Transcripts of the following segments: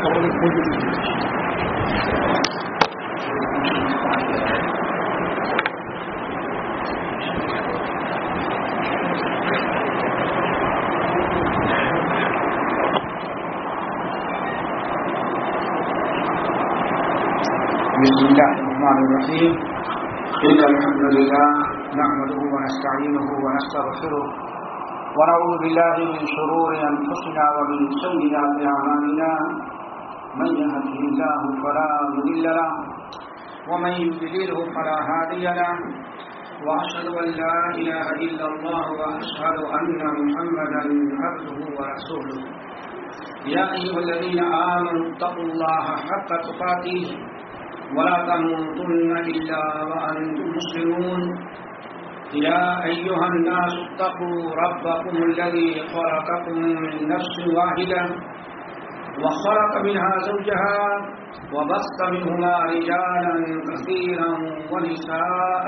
بسم الله الرحمن الرحيم إن الحمد لله نحمده ونستعينه ونستغفره ونعوذ بالله من شرور أنفسنا ومن سيئات أعمالنا من يهده الله فلا مضل له، ومن يضلله فلا هادي له، وأشهد أن لا إله إلا الله وأشهد أن محمدا عبده ورسوله. يا أيها الذين آمنوا اتقوا الله حق تقاته، ولا تموتن إلا وأنتم مسلمون. يا أيها الناس اتقوا ربكم الذي خلقكم من نفس واحدة. وخلق منها زوجها وبث منهما رجالا كثيرا ونساء.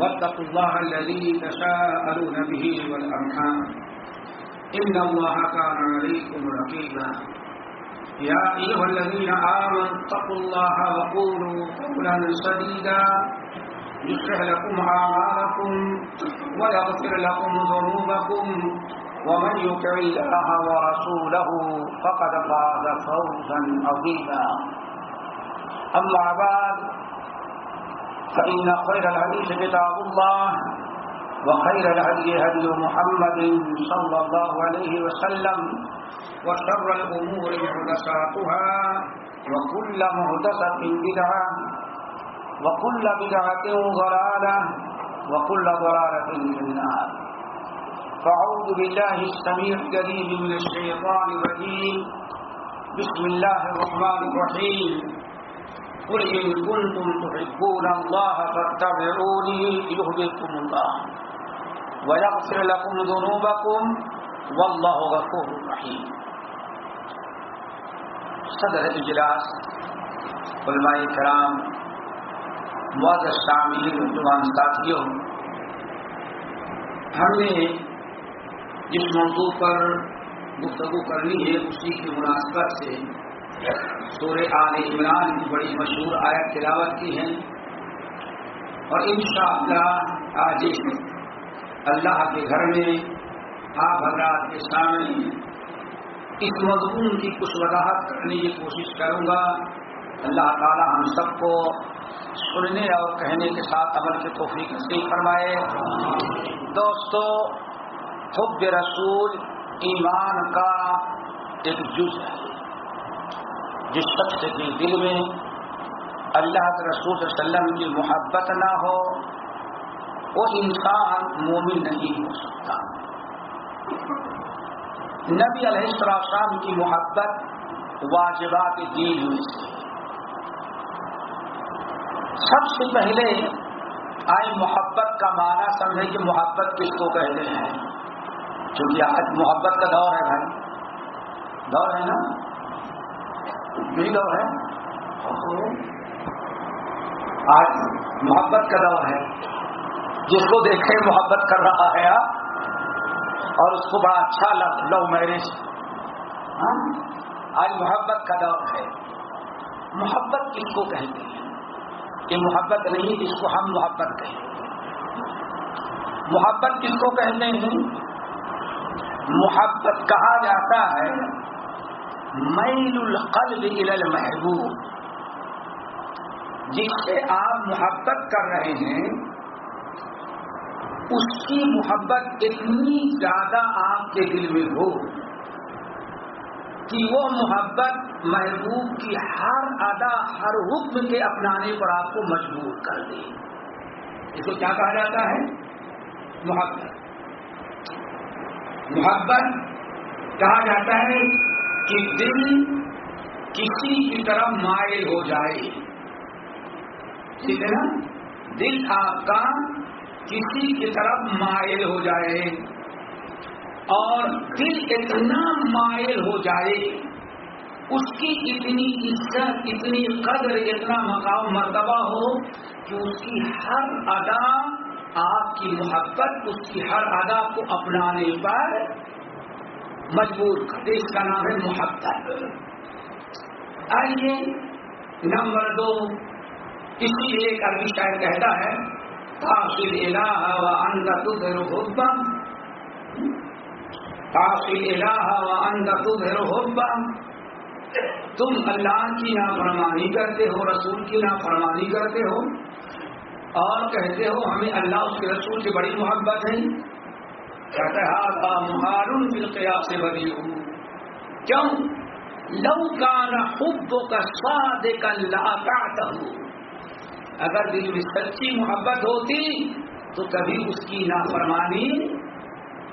واتقوا الله الذي تساءلون به والأرحام. إن الله كان عليكم رقيبا. يا أيها الذين آمنوا اتقوا الله وقولوا قولا سديدا. يصلح لكم أعمالكم ويغفر لكم ذنوبكم. ومن يطع الله ورسوله فقد فاز فوزا عظيما. أما بعد، فإن خير الحديث كتاب الله، وخير الهدي هدي محمد صلى الله عليه وسلم، وشر الأمور محدثاتها، وكل محدثة بدعة، وكل بدعة ضلالة، وكل ضلالة في النار. فأعوذ بالله السميع الجليل من الشيطان الرجيم بسم الله الرحمن الرحيم قل إن كنتم تحبون الله فاتبعوني يهدكم الله ويغفر لكم ذنوبكم والله غفور رحيم صدر اجلاس علماء کرام معذر شامل نوجوان ساتھیوں، ہم نے جس موضوع پر گفتگو کرنی ہے، اسی کی مناسبت سے سورہ آل عمران کی بڑی مشہور آیت تلاوت کی ہے۔ اور انشاءاللہ آج اللہ کے گھر میں آپ حضرات کے سامنے اس مضمون کی کچھ وضاحت کرنے کی کوشش کروں گا۔ اللہ تعالی ہم سب کو سننے اور کہنے کے ساتھ عمل کے توفیق نصیب فرمائے۔ دوستو حب رسول ایمان کا ایک جز ہے۔ جس شخص کے دل میں اللہ کے رسول صلی اللہ علیہ وسلم کی محبت نہ ہو، وہ انسان مومن نہیں ہو سکتا۔ نبی علیہ السلام کی محبت واجبات دین میں سے۔ سب سے پہلے آئے محبت کا معنی سمجھے کہ محبت کس کو کہتے ہیں؟ کیونکہ آج محبت کا دور ہے بھائی۔ دور ہے نا؟ یہی دور ہے۔ آج محبت کا دور ہے۔ جس کو دیکھے محبت کر رہا ہے آپ، اور اس کو بڑا اچھا لو میرج ہاں؟ آج محبت کا دور ہے۔ محبت کس کو کہتے ہیں؟ یہ محبت نہیں جس کو ہم محبت کہیں۔ محبت کس کو کہتے ہیں؟ محبت کہا جاتا ہے میل القلب الى المحبوب۔ جس سے آپ محبت کر رہے ہیں، اس کی محبت اتنی زیادہ آپ کے دل میں ہو کہ وہ محبت محبوب کی ہر ادا، ہر حکم کے اپنانے پر آپ کو مجبور کر دے۔ اس کو کیا کہا جاتا ہے؟ محبت۔ محبت کہا جاتا ہے کہ دل کسی کی طرف مائل ہو جائے۔ ٹھیک ہے نا؟ دل آپ کا کسی کی طرف مائل ہو جائے اور دل اتنا مائل ہو جائے، اس کی اتنی عزت، اتنی قدر، اتنا مقام، مرتبہ ہو کہ اس کی ہر ادا آپ کی محبت اس کی ہر ادا کو اپنانے پر مجبور کر اس کا نام ہے محبت۔ آئیے نمبر دو۔ اسی لیے ایک عربی شاعر کہتا ہے کافل الہ و اندر تدھر حبا. کافل الہ و اندر تدھر حبا۔ تم اللہ کی نافرمانی کرتے ہو، رسول کی نافرمانی کرتے ہو۔ اور کہتے ہو، ہمیں اللہ اس کے رسول کی بڑی محبت ہے۔ کہتے ہیں مہارن بالقیا سے بری ہوں کیوں؟ لو کا نہ کا سواد کا لاتا اگر دل میں سچی محبت ہوتی تو کبھی اس کی نافرمانی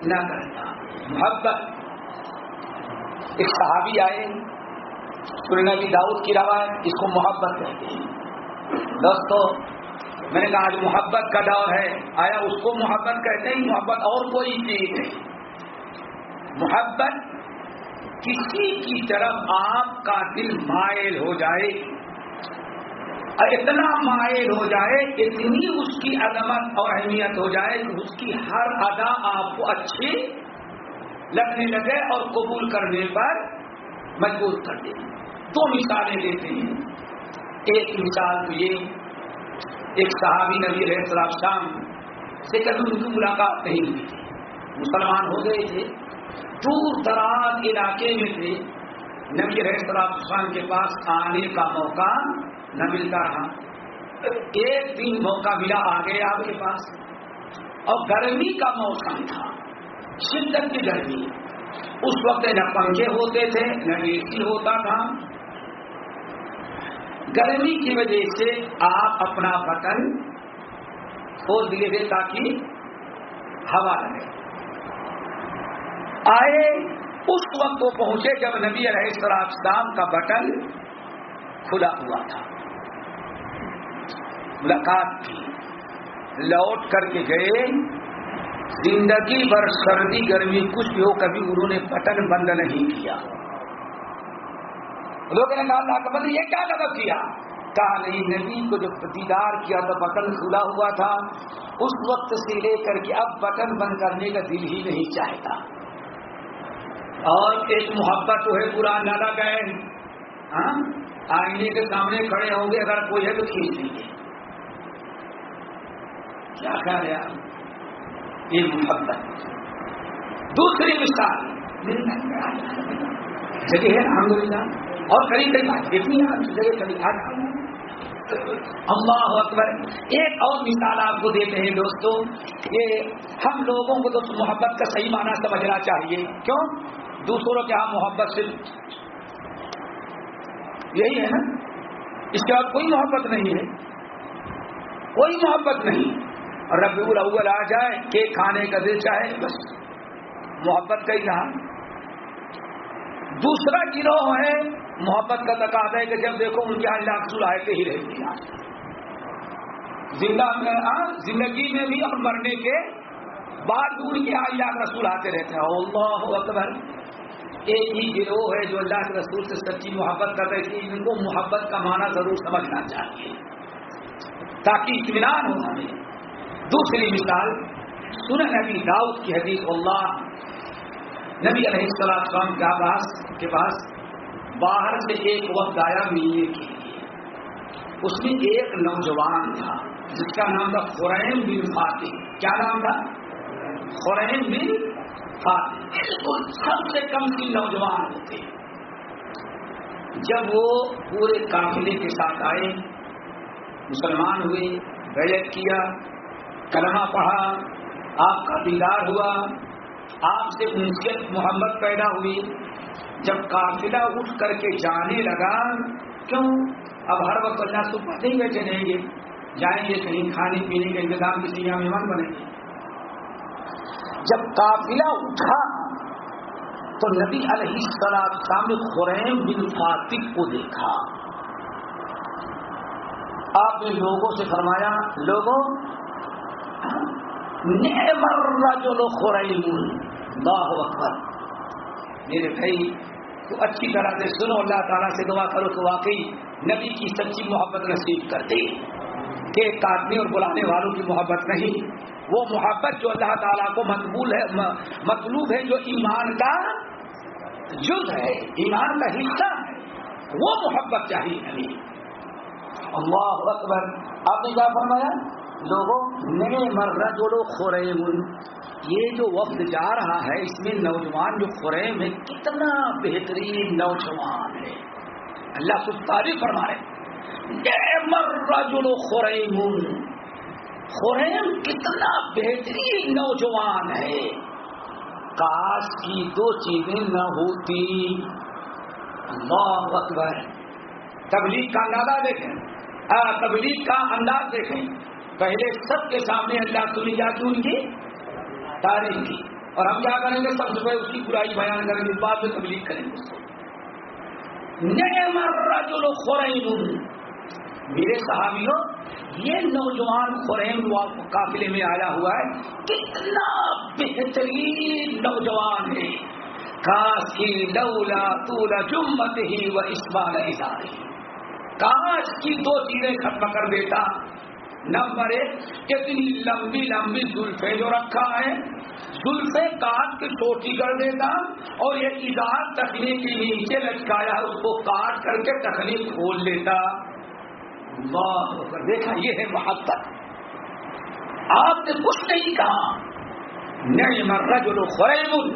نہ کرتا۔ محبت۔ ایک صحابی آئے نبی داؤد کی روایت، اس کو محبت کہتے ہیں۔ دوستو میں نے کہا آج محبت کا دور ہے۔ آیا اس کو محبت کہتے ہیں؟ محبت اور کوئی چیز۔ ہے محبت کسی کی طرف آپ کا دل مائل ہو جائے۔ اور اتنا مائل ہو جائے، اتنی اس کی عظمت اور اہمیت ہو جائے کہ اس کی ہر ادا آپ کو اچھی لگنے لگے اور قبول کرنے پر مجبور کر دیں دو مثالیں دیتے ہیں۔ ایک مثال تو یہ ایک صحابی نبی رہ سلام شام سے کبھی ان کی ملاقات نہیں ہوئی تھی مسلمان ہو گئے تھے، دور دراز علاقے میں تھے۔ نبی رہ سلام شام کے پاس آنے کا موقع نہ ملتا رہا۔ ایک دن موقع ملا، آ گئے آپ کے پاس۔ اور گرمی کا موسم تھا، شدت کی گرمی۔ اس وقت نہ پنکھے ہوتے تھے، نہ اے سی ہوتا تھا۔ گرمی کی وجہ سے آپ اپنا بٹن کھول دیے تھے تاکہ ہوا لگے۔ آئے اس وقت وہ پہنچے جب نبی علیہ السلام کا بٹن کھلا ہوا تھا۔ ملاقات کی۔ لوٹ کر کے گئے۔ زندگی بھر سردی گرمی کچھ بھی ہو، کبھی انہوں نے بٹن بند نہیں کیا۔ لوگوں نے کہا اللہ کا بند یہ کیا مطلب کیا؟ کہا، نہیں، نبی کو جب دیدار کیا تو بٹن کھلا ہوا تھا۔ اس وقت سے لے کر کے اب بٹن بند کرنے کا دل ہی نہیں چاہتا۔ اور ایک محبت تو ہے پورا نہ گئے آئینے کے سامنے کھڑے ہوں گے، اگر کوئی ہے تو کھینچ لیں گے۔ کیا خیال ہے یہ محبت۔ دوسری مثال جگہ ہے الحمد للہ اور قریب قریب اتنی جگہ قریب اللہ اکبر، ایک اور مثال آپ کو دیتے ہیں دوستوں یہ ہم لوگوں کو تو محبت کا صحیح معنی سمجھنا چاہیے۔ کیوں؟ دوسروں کے ہاں محبت صرف۔ یہی ہے نا؟ اس کے بعد کوئی محبت نہیں ہے۔ کوئی محبت نہیں۔ اور ربی الاول آ جائے، کیک کھانے کا دل چاہے، بس۔ محبت کا ہی کہا دوسرا گروہ ہے محبت کا تقاضا ہے کہ جب دیکھو ان کے یہاں لاکھ سلاحتے ہی رہتی ہیں زندہ میں زندگی میں بھی اور مرنے کے بعد ان کے یہاں رسول آتے رہتے ہیں۔ اللہ اکبر۔ ایک ہی گروہ ہے جو اللہ کے رسول سے سچی محبت کر رہے تھے ان کو محبت کا معنی ضرور سمجھنا چاہیے۔ تاکہ اطمینان ہو ہمیں۔ دوسری مثال سن نبی داؤد کی حدیث، اللہ نبی علیہ السلام کے پاس کے پاس باہر سے ایک وقت آیا ملنے کے لیے اس میں ایک نوجوان تھا، جس کا نام تھا خورین بن فاتح کیا نام تھا؟ خورین بن فاتح سب سے کم کی نوجوان ہوتے جب وہ پورے قافلے کے ساتھ آئے، مسلمان ہوئے، بیعت کیا، کلمہ پڑھا، آپ کا دیدار ہوا آپ سے انسیت محمد پیدا ہوئی۔ جب قافلہ اٹھ کر کے جانے لگا، کیوں؟ اب ہر وقت اللہ تو پتہ ہی بیٹھے رہیں گے۔ جائیں گے کہیں، کھانے پینے کے انتظام کسی یہاں مہمان بنے۔ گے جب قافلہ اٹھا، تو نبی علیہ السلام سامنے خریم بن فاتح کو دیکھا۔ آپ نے لوگوں سے فرمایا، لوگوں جو لوگ خوریم اللہ اکبر. میرے بھائی، تو اچھی طرح سے سنو، اللہ تعالیٰ سے دعا کرو تو واقعی نبی کی سچی محبت نصیب کرتے کہ کاٹنے اور بلانے والوں کی محبت نہیں، وہ محبت جو اللہ تعالیٰ کو مقبول ہے مطلوب ہے، جو ایمان کا جز ہے، ایمان کا حصہ ہے، وہ محبت چاہیے ہمیں اللہ اکبر، آپ نے کیا فرمایا؟ لوگوں، نئے مرہ جو لوگ خوریم یہ جو وقت جا رہا ہے، اس میں نوجوان جو خوریم ہے کتنا بہترین نوجوان ہے اللہ کچھ تعریف فرما نئے مرہ جو لوگ خوریم خوریم کتنا بہترین نوجوان ہے کاش کی دو چیزیں نہ ہوتی۔ اللہ اکبر۔ تبلیغ کا اندازہ دیکھیں۔ تبلیغ کا انداز دیکھیں۔ پہلے سب کے سامنے اللہ سنی جاتی ان کی تعریف کی۔ اور ہم کیا کریں گے؟ سب سے پہلے اس کی برائی بیان کریں گے، بعد میں تبلیغ کریں گے۔ جو خورین میرے صحابیوں یہ نوجوان خورین قافلے میں آیا ہوا ہے۔ کتنا بہترین نوجوان ہے۔ کاش کی لولا تولا جمت ہی و اسبال ادارے کاش کی دو چیزیں ختم کر دیتا۔ نمبر ایک اتنی لمبی لمبی زلفے جو رکھا ہے زلفے کاٹ کے چھوٹی کر دیتا اور یہ ادار تکنے کے نیچے لٹکایا اس کو کاٹ کر کے تکلیف کھول لیتا دیکھا، یہ ہے محبت آپ نے کچھ نہیں کہا۔ نہیں مرہ جو لوگ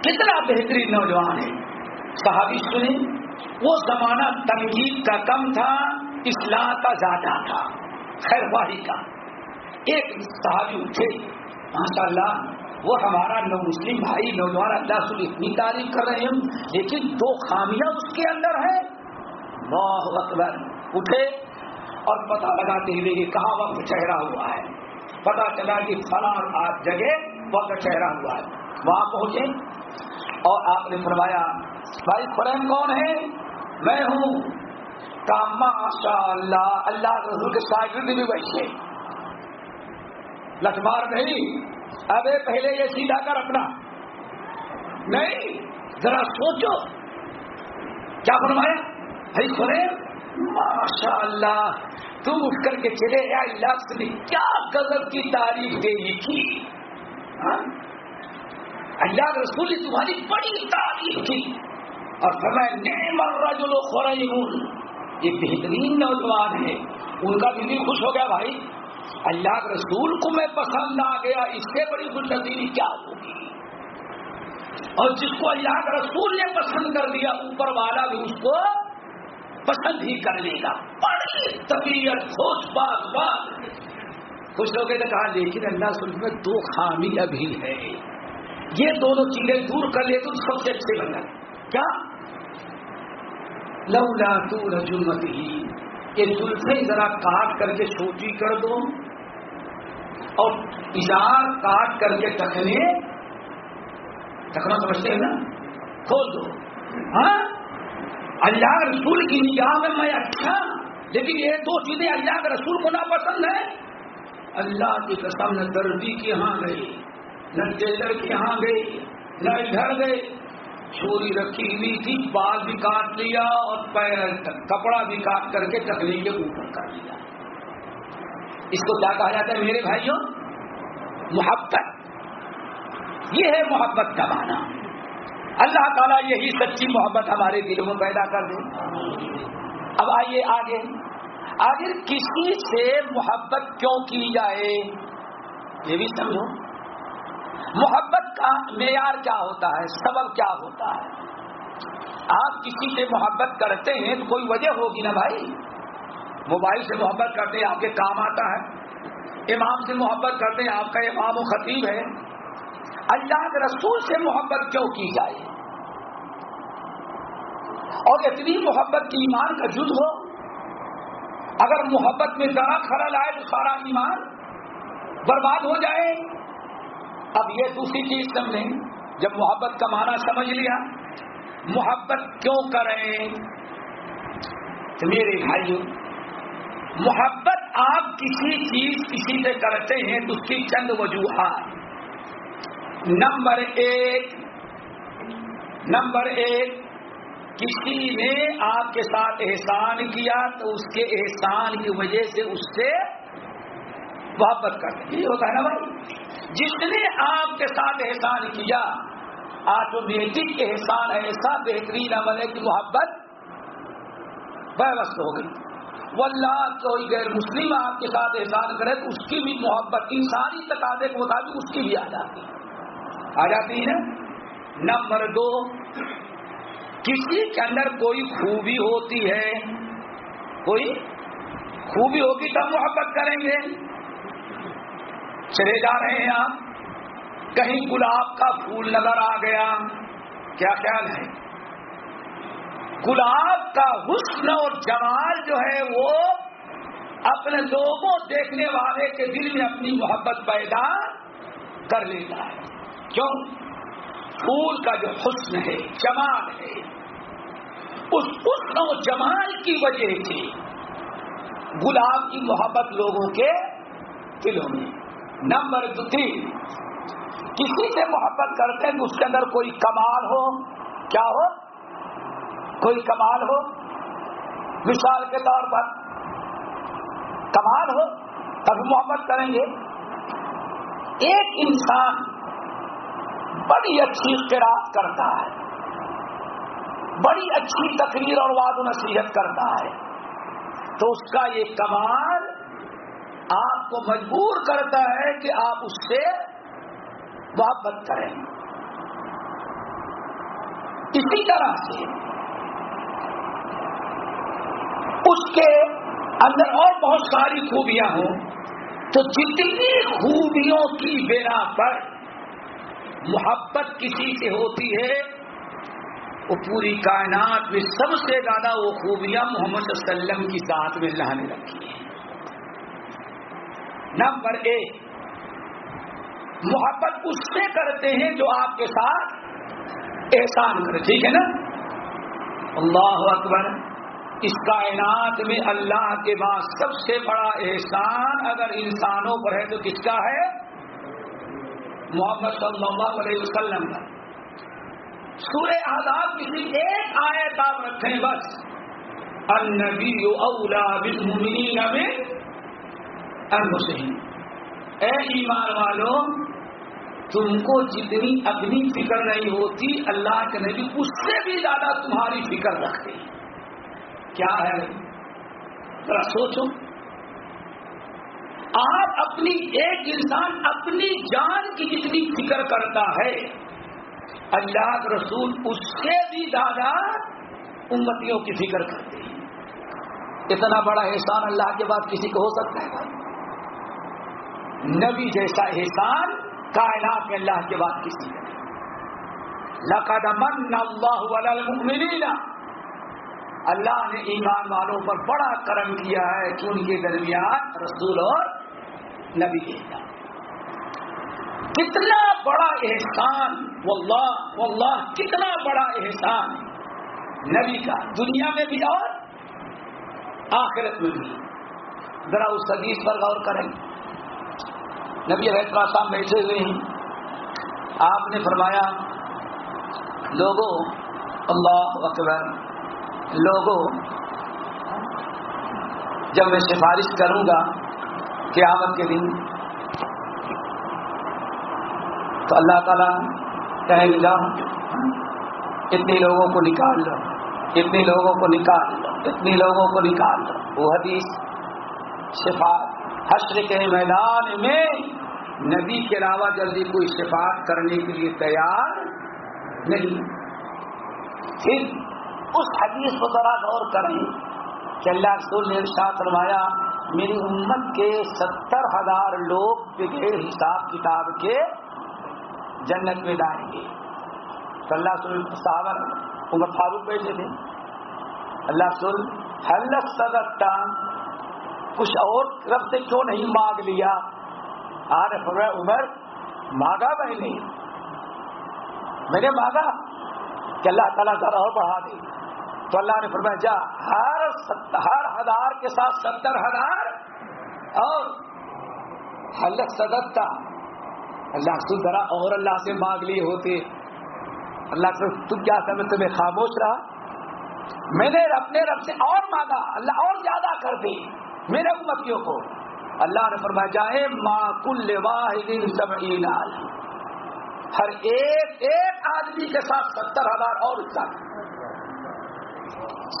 کتنا بہترین نوجوان ہے۔ صحابی سنی وہ زمانہ تنقید کا کم تھا، اصلاح کا زیادہ تھا۔ خیر واہی کا۔ ایک صحابی اٹھے ماشاء اللہ وہ ہمارا نو مسلم بھائی، نوجوان، اللہ سے اتنی تعریف کر رہے ہیں لیکن دو خامیاں اس کے اندر ہیں۔ اللہ اکبر۔ اٹھے اور پتہ لگاتے ہوئے کہ کہاں وقت چہرا ہوا ہے۔ پتا چلا کہ فلاں جگہ وقت چہرا ہوا ہے۔ وہاں پہنچے اور آپ نے فرمایا بھائی فرم کون ہے؟ میں ہوں۔ ماشاء اللہ اللہ رسول کے شاگرد بھی بیٹھے لٹمار نہیں۔ ابے پہلے یہ سیدھا کر اپنا۔ نہیں، ذرا سوچو۔ کیا فرمایا؟ بھائی سنے ماشاء اللہ تم اٹھ کر کے چلے یا لفظ نے کیا غضب کی تعریف دے کی ہاں؟ اللہ رسول نے تمہاری بڑی تعریف کی۔ اور فرمایا، نعم الرجل خریب یہ بہترین نوجوان ہے. ان کا بھی خوش ہو گیا بھائی. اللہ کے رسول کو میں پسند آ گیا. اس سے بڑی خوش نصیبی کیا ہوگی؟ اور جس کو اللہ کے رسول نے پسند کر دیا، اوپر والا بھی اس کو پسند ہی کر لے گا. بڑی طبیعت، خوش بات بات خوش ہو گئے تو کہا، لیکن اللہ رسول میں دو خامی ابھی ہے یہ دونوں چیزیں دور کر لے تو سب سے اچھے بن کیا؟ لولا تو رجمت ہی یہ زلفے ذرا کاٹ کر کے چھوٹی کر دو اور اشار کاٹ کر کے ٹکنے ٹکنا سمجھتے ہیں نا؟ کھول دو۔ ہاں؟ اللہ رسول کی نگاہ میں میں اچھا لیکن یہ دو چیزیں اللہ کے رسول کو ناپسند ہے اللہ کی قسم، نہ دردی کے یہاں گئی، نہ ٹیلر کے یہاں گئی، نہ ادھر گئے چھوری رکھی ہوئی تھی، بال بھی کاٹ لیا اور پیر کپڑا بھی کاٹ کر کے تکلیف کے اوپر کر لیا۔ اس کو کیا کہا جاتا ہے میرے بھائیوں؟ محبت۔ یہ ہے محبت کا معنی۔ اللہ تعالیٰ یہی سچی محبت ہمارے دلوں میں پیدا کر دے۔ اب آئیے آگے۔ آخر کسی سے محبت کیوں کی جائے؟ یہ بھی سمجھو۔ محبت کا معیار کیا ہوتا ہے؟ سبب کیا ہوتا ہے؟ آپ کسی سے محبت کرتے ہیں تو کوئی وجہ ہوگی نا بھائی؟ موبائل سے محبت کرتے ہیں، آپ کے کام آتا ہے۔ امام سے محبت کرتے ہیں، آپ کا امام و خطیب ہے۔ اللہ کے رسول سے محبت کیوں کی جائے؟ اور اتنی محبت کی ایمان کا جد ہو، اگر محبت میں ذرا خرل آئے تو سارا ایمان برباد ہو جائے۔ اب یہ دوسری چیز سمجھیں جب محبت کا معنی سمجھ لیا، محبت کیوں کریں؟ تو میرے بھائیوں محبت آپ کسی چیز، کسی سے کرتے ہیں تو اس کی چند وجوہات۔ نمبر ایک نمبر ایک، کسی نے آپ کے ساتھ احسان کیا تو اس کے احسان کی وجہ سے اس سے محبت کرتے یہ ہوتا ہے نا بھائی؟ جس نے آپ کے ساتھ احسان کیا آٹومیٹک احسان ایسا بہترین عمل ہے کہ محبت ہو گئی۔ وہ اللہ کوئی غیر مسلم آپ کے ساتھ احسان کرے تو اس کی بھی محبت انسانی تقاضے کے مطابق اس کی بھی آ جاتی ہے۔ آ جاتی ہے نمبر دو، کسی کے اندر کوئی خوبی ہوتی ہے، کوئی خوبی ہوگی تب محبت کریں گے۔ چلے جا رہے ہیں آپ؟ کہیں گلاب کا پھول نظر آ گیا۔ کیا خیال ہے؟ گلاب کا حسن اور جمال جو ہے وہ اپنے لوگوں دیکھنے والے کے دل میں اپنی محبت پیدا کر لیتا ہے۔ کیوں؟ پھول کا جو حسن ہے، جمال ہے، اس حسن و جمال کی وجہ سے گلاب کی محبت لوگوں کے دلوں میں۔ نمبر دو تین، کسی سے محبت کرتے ہیں اس کے اندر کوئی کمال ہو، کیا ہو؟ کوئی کمال ہو؟ مثال کے طور پر، کمال ہو، تب محبت کریں گے۔ ایک انسان بڑی اچھی قرآن کرتا ہے، بڑی اچھی تقریر اور واد و نصیحت کرتا ہے، تو اس کا یہ کمال آپ کو مجبور کرتا ہے کہ آپ اس سے محبت کریں۔ اسی طرح سے اس کے اندر اور بہت ساری خوبیاں ہوں، تو جتنی خوبیوں کی بنا پر محبت کسی سے ہوتی ہے، وہ پوری کائنات میں سب سے زیادہ وہ خوبیاں محمد صلی اللہ علیہ وسلم کی ذات میں اللہ نے رکھی نمبر ایک، محبت اس سے کرتے ہیں جو آپ کے ساتھ احسان کرے، ٹھیک ہے نا؟ اللہ اکبر، اس کائنات میں اللہ کے بعد سب سے بڑا احسان اگر انسانوں پر ہے تو کس کا ہے؟ محمد صلی اللہ علیہ وسلم کا۔ سورہ آزاد کسی ایک آیت آپ رکھیں بس۔ النبی اولا بالمؤمنین من انفسهم اے ایمان والوں تم کو جتنی اپنی فکر نہیں ہوتی، اللہ کے نبی اس سے بھی زیادہ تمہاری فکر رکھتے ہیں۔ کیا ہے؟ ذرا سوچو۔ آپ اپنی ایک انسان اپنی جان کی جتنی فکر کرتا ہے، اللہ کے رسول اس سے بھی زیادہ امتیوں کی فکر کرتے ہیں۔ اتنا بڑا احسان اللہ کے بعد کسی کو ہو سکتا ہے؟ نبی جیسا احسان کائنات میں اللہ کے بعد کسی کا لقد من اللہ المؤمنین۔ اللہ نے ایمان والوں پر بڑا کرم کیا ہے کہ ان کے درمیان رسول اور نبی کے کتنا بڑا احسان، واللہ واللہ، کتنا بڑا احسان۔ نبی کا دنیا میں بھی اور آخرت میں بھی۔ ذرا اس حدیث پر غور کریں۔ نبی علیہ صاحب بیٹھے ہوئے ہیں۔ آپ نے فرمایا لوگوں اللہ اکبر لوگوں جب میں سفارش کروں گا قیامت کے دن، تو اللہ تعالیٰ کہیں گا اتنے لوگوں کو نکال لو اتنے لوگوں کو نکال لو اتنے لوگوں کو نکال لو وہ حدیث شفاعت حشر کے میدان میں نبی کے علاوہ جلدی کوئی شفاعت کرنے کے لیے تیار نہیں۔ پھر اس حدیث کو ذرا غور کریں کہ اللہ رسول نے ارشاد فرمایا، میری امت کے ستر ہزار لوگ بغیر حساب کتاب کے جنت میں جائیں گے تو اللہ سل صاحب عمر فاروق بیٹھے تھے۔ اللہ سل حلت سدتا کچھ اور رب سے کیوں نہیں مانگ لیا؟ آر عمر مانگا میں نہیں میں نے مانگا کہ اللہ تعالیٰ ذرا اور بڑھا دے۔ تو اللہ نے فرمایا، جا، ہر ہر ہزار کے ساتھ ستر ہزار اور حلت سدتا اللہ سے ذرا اور اللہ سے مانگ لیے ہوتے۔ اللہ سے تم کیا سمجھ تمہیں خاموش رہا۔ میں نے اپنے رب سے اور مانگا، اللہ اور زیادہ کر دی میرے امتیوں کو اللہ نے فرمایا، جائے ما کل واحد سبعین ہر ایک ایک آدمی کے ساتھ ستر ہزار اور انسان۔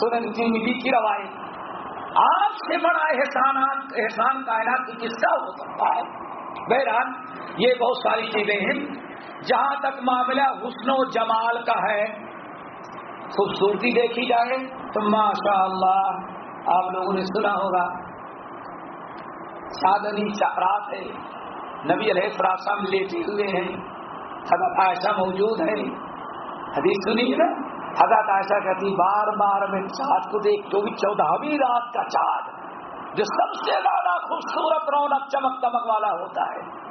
سنن زندگی کی روایت۔ آپ سے بڑا احسانات احسان کائنات کی کس کا ہو سکتا ہے۔ بہرحال، یہ بہت ساری چیزیں ہیں۔ جہاں تک معاملہ حسن و جمال کا ہے، خوبصورتی دیکھی جائے تو ماشاء اللہ آپ لوگوں نے سنا ہوگا۔ سادنی چکرات ہے نبی علیہ السلام لیٹے ہوئے ہیں۔ حضرت عائشہ موجود ہے حدیث سنی نا؟ حضرت عائشہ کہتی بار بار میں چاند کو دیکھ تو بھی چودہویں رات کا چاند، جو سب سے زیادہ خوبصورت رونق چمک دمک والا ہوتا ہے۔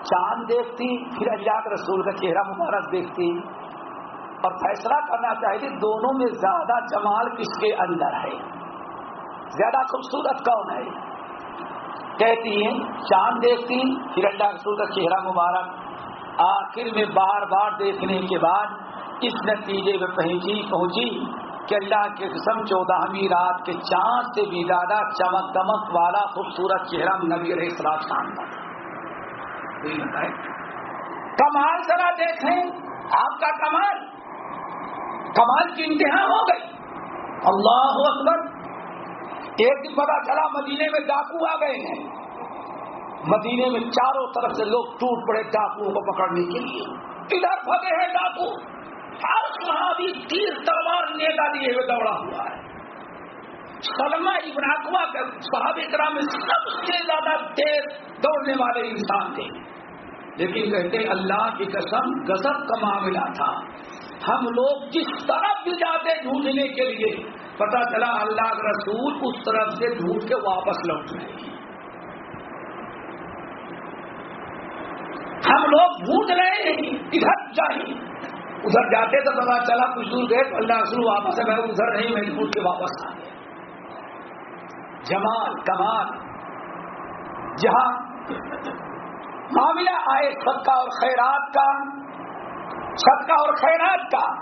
چاند دیکھتی، پھر اللہ کے رسول کا چہرہ مبارک دیکھتی۔ اور فیصلہ کرنا چاہیے دونوں میں زیادہ جمال کس کے اندر ہے؟ زیادہ خوبصورت کون ہے؟ کہتی ہیں، چاند دیکھتی پھر اللہ رسول کا چہرہ مبارک۔ آخر میں بار بار دیکھنے کے بعد اس نتیجے میں پہنچی پہنچی کہ اللہ کے قسم چودہویں رات کے چاند سے بھی زیادہ چمک دمک والا خوبصورت چہرہ نبی علیہ السلام شان کا کمال ذرا دیکھیں، آپ کا کمال۔ کمال کی انتہا ہو گئی۔ اللہ اکبر۔ ایک دن پتا چلا مدینے میں ڈاکو آ گئے ہیں۔ مدینے میں چاروں طرف سے لوگ ٹوٹ پڑے ڈاکو کو پکڑنے کے لیے۔ ادھر پھگے ہیں ڈاکو۔ ہر صحابی تیر تلوار نیتا دیے ہوئے دوڑا ہوا ہے۔ سلما ابن اقوا کا صحابی کرام میں سب سے زیادہ تیز دوڑنے والے انسان تھے۔ لیکن کہتے اللہ کی قسم گزب کا معاملہ تھا۔ ہم لوگ جس طرف بھی جاتے ڈھونڈنے کے لیے پتا چلا اللہ کا رسول اس طرف سے ڈھونڈ کے واپس لوٹ رہے ہم لوگ ڈھونڈ رہے ہیں۔ ادھر جائیں۔ ادھر جاتے تو پتا چلا کچھ دور گئے تو اللہ رسول واپس ہے میں ادھر نہیں، میں ڈھونڈ کے واپس آ گیا۔ جمال، کمال۔ جہاں معاملہ آئے صدقہ اور خیرات کا، صدقہ اور خیرات کا،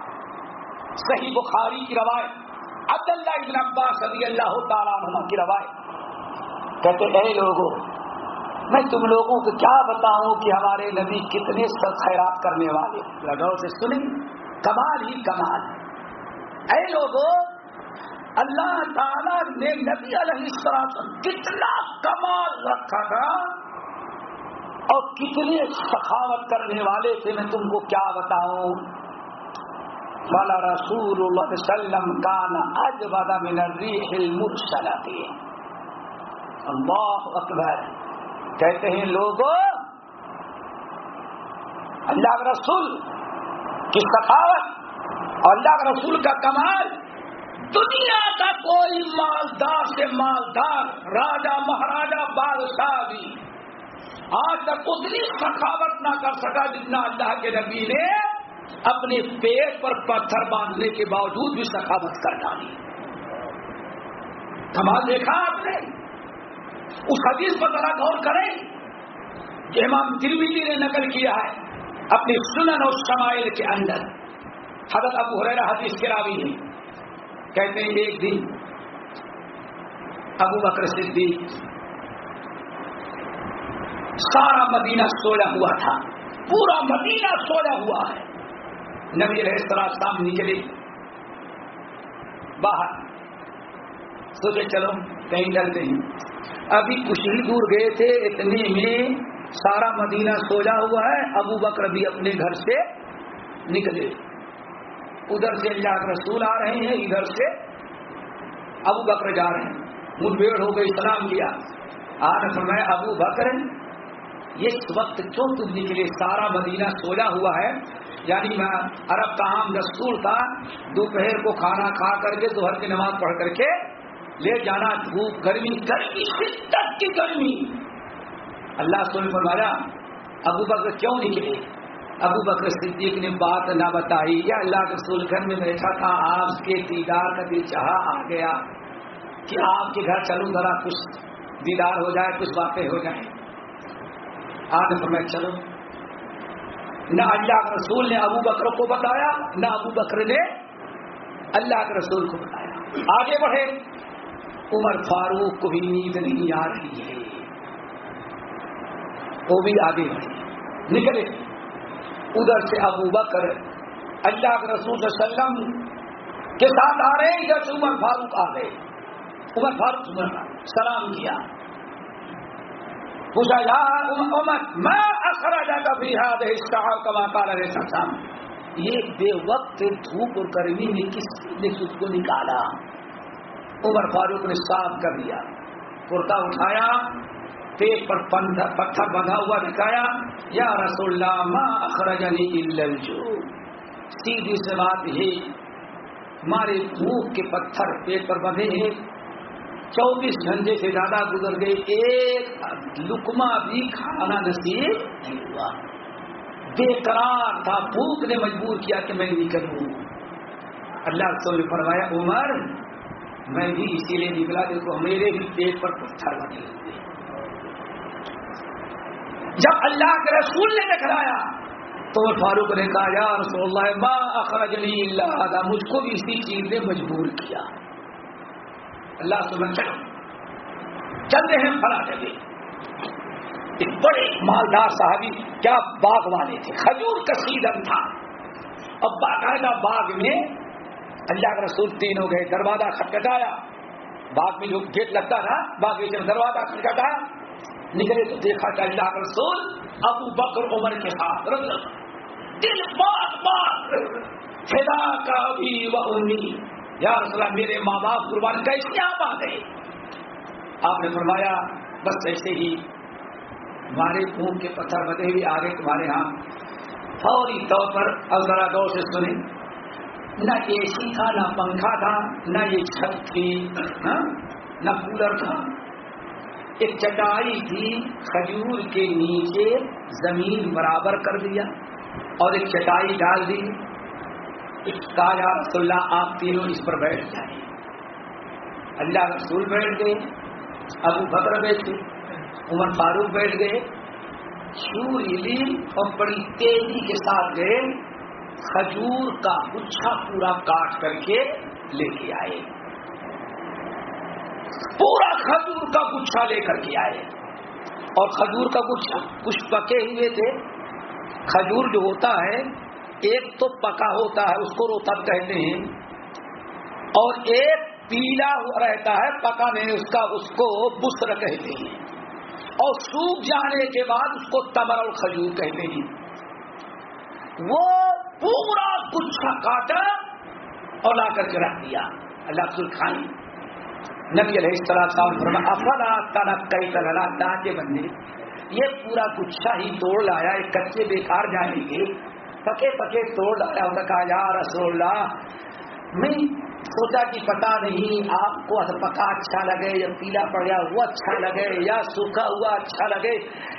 صحیح بخاری کی روایت۔ عبداللہ ابن عباس رضی اللہ تعالیٰ عنہ کی روایت کہتے اے لوگوں میں تم لوگوں کو کیا بتاؤں کہ ہمارے نبی کتنے سب خیرات کرنے والے لگاؤ سے سنیں، کمال ہی کمال اے لوگوں اللہ تعالیٰ نے نبی علیہ السلام کتنا کمال رکھا تھا اور کتنے سخاوت کرنے والے تھے، میں تم کو کیا بتاؤں؟ والا رسول اللہ وسلم کان اج بدا من الریح المرسلۃ. اللہ اکبر. کہتے ہیں لوگوں اللہ کے رسول کی سخاوت اور اللہ کے رسول کا کمال، دنیا کا کوئی مالدار سے مالدار راجا مہاراجا بادشاہ بھی آج تک اتنی سخاوت نہ کر سکا جتنا اللہ کے نبی نے اپنے پیٹ پر پتھر باندھنے کے باوجود بھی سخاوت کر ڈالی کمال دیکھا آپ نے؟ اس حدیث پر ذرا غور کریں۔ کہ امام ترمیلی نے نقل کیا ہے اپنی سنن اور شمائل کے اندر۔ حضرت ابو حریرہ حدیث کے راوی ہیں۔ کہتے ہیں ایک دن ابو بکر صدیق سارا مدینہ سویا ہوا تھا۔ پورا مدینہ سویا ہوا ہے۔ نبی علیہ السلام نکلے باہر۔ سوچے چلو، کہیں ڈلتے ہیں ابھی کچھ ہی دور گئے تھے، اتنے میں سارا مدینہ سویا ہوا ہے۔ ابو بکر بھی اپنے گھر سے نکلے۔ ادھر سے اللہ رسول آ رہے ہیں، ادھر سے ابو بکر جا رہے ہیں۔ مٹ بھیڑ ہو گئی سلام کیا۔ آج فرمایا، ابو بکر اس وقت کیوں تم نکلے؟ سارا مدینہ سویا ہوا ہے۔ یعنی میں عرب کا عام دستور تھا، دوپہر کو کھانا کھا کر کے دوہر کی نماز پڑھ کر کے لے جانا، دھوپ، گرمی گرمی، شدت کی گرمی۔ اللہ سن فرمایا، ابو بکر کیوں نکلے ابو بکر صدیق نے بات نہ بتائی۔ یا اللہ کے رسول، گھر میں بیٹھا تھا، آپ کے دیدار کا دل چاہا، آ گیا کہ آپ کے گھر چلوں، ذرا کچھ دیدار ہو جائے، کچھ باتیں ہو جائیں۔ آج فرمایا، چلو۔ نہ اللہ کے رسول نے ابو بکر کو بتایا، نہ ابو بکر نے اللہ کے رسول کو بتایا۔ آگے بڑھے عمر فاروق کو بھی نیند نہیں آ رہی ہے۔ وہ بھی آگے بڑھے نکلے ادھر سے ابو بکر اللہ کے رسول صلی اللہ علیہ وسلم کے ساتھ آ رہے ادھر سے عمر فاروق آ گئے۔ عمر فاروق سلام کیا۔ میں اخراجہ کا بھی ہاتھ کما کالا رہے سکتا یہ بے وقت دھوپ اور گرمی میں کس نے اس کو نکالا؟ عمر فاروق نے صاف کر دیا کرتا اٹھایا، پیٹ پر پتھر بندھا ہوا دکھایا، یا رسول اللہ، ما اخرجنی الا الجو سیدھی سے بات یہ ہمارے بھوک کے پتھر پیٹ پر بندھے ہیں چوبیس گھنٹے سے زیادہ گزر گئے، ایک لکما بھی کھانا نصیب نہیں ہوا۔ بے قرار تھا، بھوک نے مجبور کیا کہ میں نکلوں اللہ رسول نے فرمایا، عمر، میں بھی اسی لیے نکلا دیکھو، میرے بھی پیٹ پر پتھر بنے ہوئے۔ جب اللہ کے رسول نے دکھلایا، تو فاروق نے کہا، یا رسول اللہ، ما اخرجنی اللہ، مجھ کو بھی اسی چیز نے مجبور کیا۔ اللہ سبحانہ چلو چلتے ہیں فلا جگہ ایک بڑے مالدار صحابی، کیا باغ والے تھے۔ کھجور کا سیزن تھا۔ اب باقاعدہ باغ میں اللہ کا رسول تین ہو گئے، دروازہ کھٹکھٹایا۔ باغ میں جو گیٹ لگتا تھا، باغ میں جب دروازہ کھٹکھٹایا نکلے تو دیکھا کہ اللہ کا رسول ابو بکر، عمر کے ساتھ۔ دل بات بات۔ فدا کا بھی وہ یا رسول اللہ میرے ماں باپ قربان کیسے آپ آ گئے؟ آپ نے فرمایا، بس ایسے ہی ہمارے خون کے پتھر بدے بھی آ گئے تمہارے ہاں فوری طور پر اب ذرا غور سے سنیں۔ نہ اے سی تھا، نہ پنکھا تھا، نہ یہ چھت تھی ہاں؟ نہ کولر تھا۔ ایک چٹائی تھی کھجور کے نیچے زمین برابر کر دیا اور ایک چٹائی ڈال دی۔ کہا رسول اللہ آپ تینوں اس پر بیٹھ جائیں۔ اللہ رسول بیٹھ گئے، ابو بکر بیٹھے عمر فاروق بیٹھ گئے۔ چوری اور بڑی تیزی کے ساتھ گئے، کھجور کا گچھا پورا کاٹ کر کے لے کے آئے۔ پورا کھجور کا گچھا لے کر کے آئے۔ اور کھجور کا گچھا کچھ پکے ہوئے تھے۔ کھجور جو ہوتا ہے ایک تو پکا ہوتا ہے، اس کو روتب کہتے ہیں۔ اور ایک پیلا رہتا ہے، پکا نہیں، اس کا، اس کو بسر کہتے ہیں۔ اور سوکھ جانے کے بعد اس کو تمر اور کھجور کہتے ہیں۔ وہ پورا گچھا کاٹا اور لا کر کے رکھ دیا۔ اللہ رسول کھائی نبی علیہ السلام افلا تنک کئی طرح ڈانٹے بندے یہ پورا گچھا ہی توڑ لایا، ایک کچے بیکار جائیں گے۔ پکے پکے توڑ لایا انہوں نے کہا، یا رسول اللہ، میں سوچا کہ پتا نہیں آپ کو اچھا پکا اچھا لگے یا پیلا پڑ گیا وہ اچھا لگے یا سوکھا ہوا اچھا لگے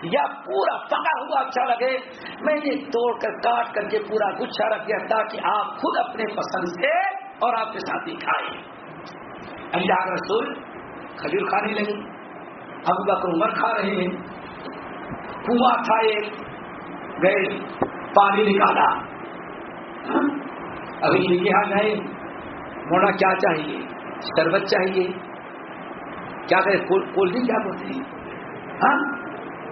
یا پورا پکا ہوا اچھا لگے. میں نے توڑ کر کاٹ کر کے پورا گچھا رکھ دیا تاکہ آپ خود اپنے پسند سے اور آپ کے ساتھ ہی کھائیں۔ اللہ کا رسول، کھجور کھانے لگے ابو بکر عمر کھا رہے ہیں، کنواں تھا ایک گئے پانی نکالا۔ ابھی یہاں گئے موڑا کیا چاہیے؟ شربت چاہیے۔ کیا کہ کولڈ ڈرنک کیا بولتے ہیں؟ ہاں؟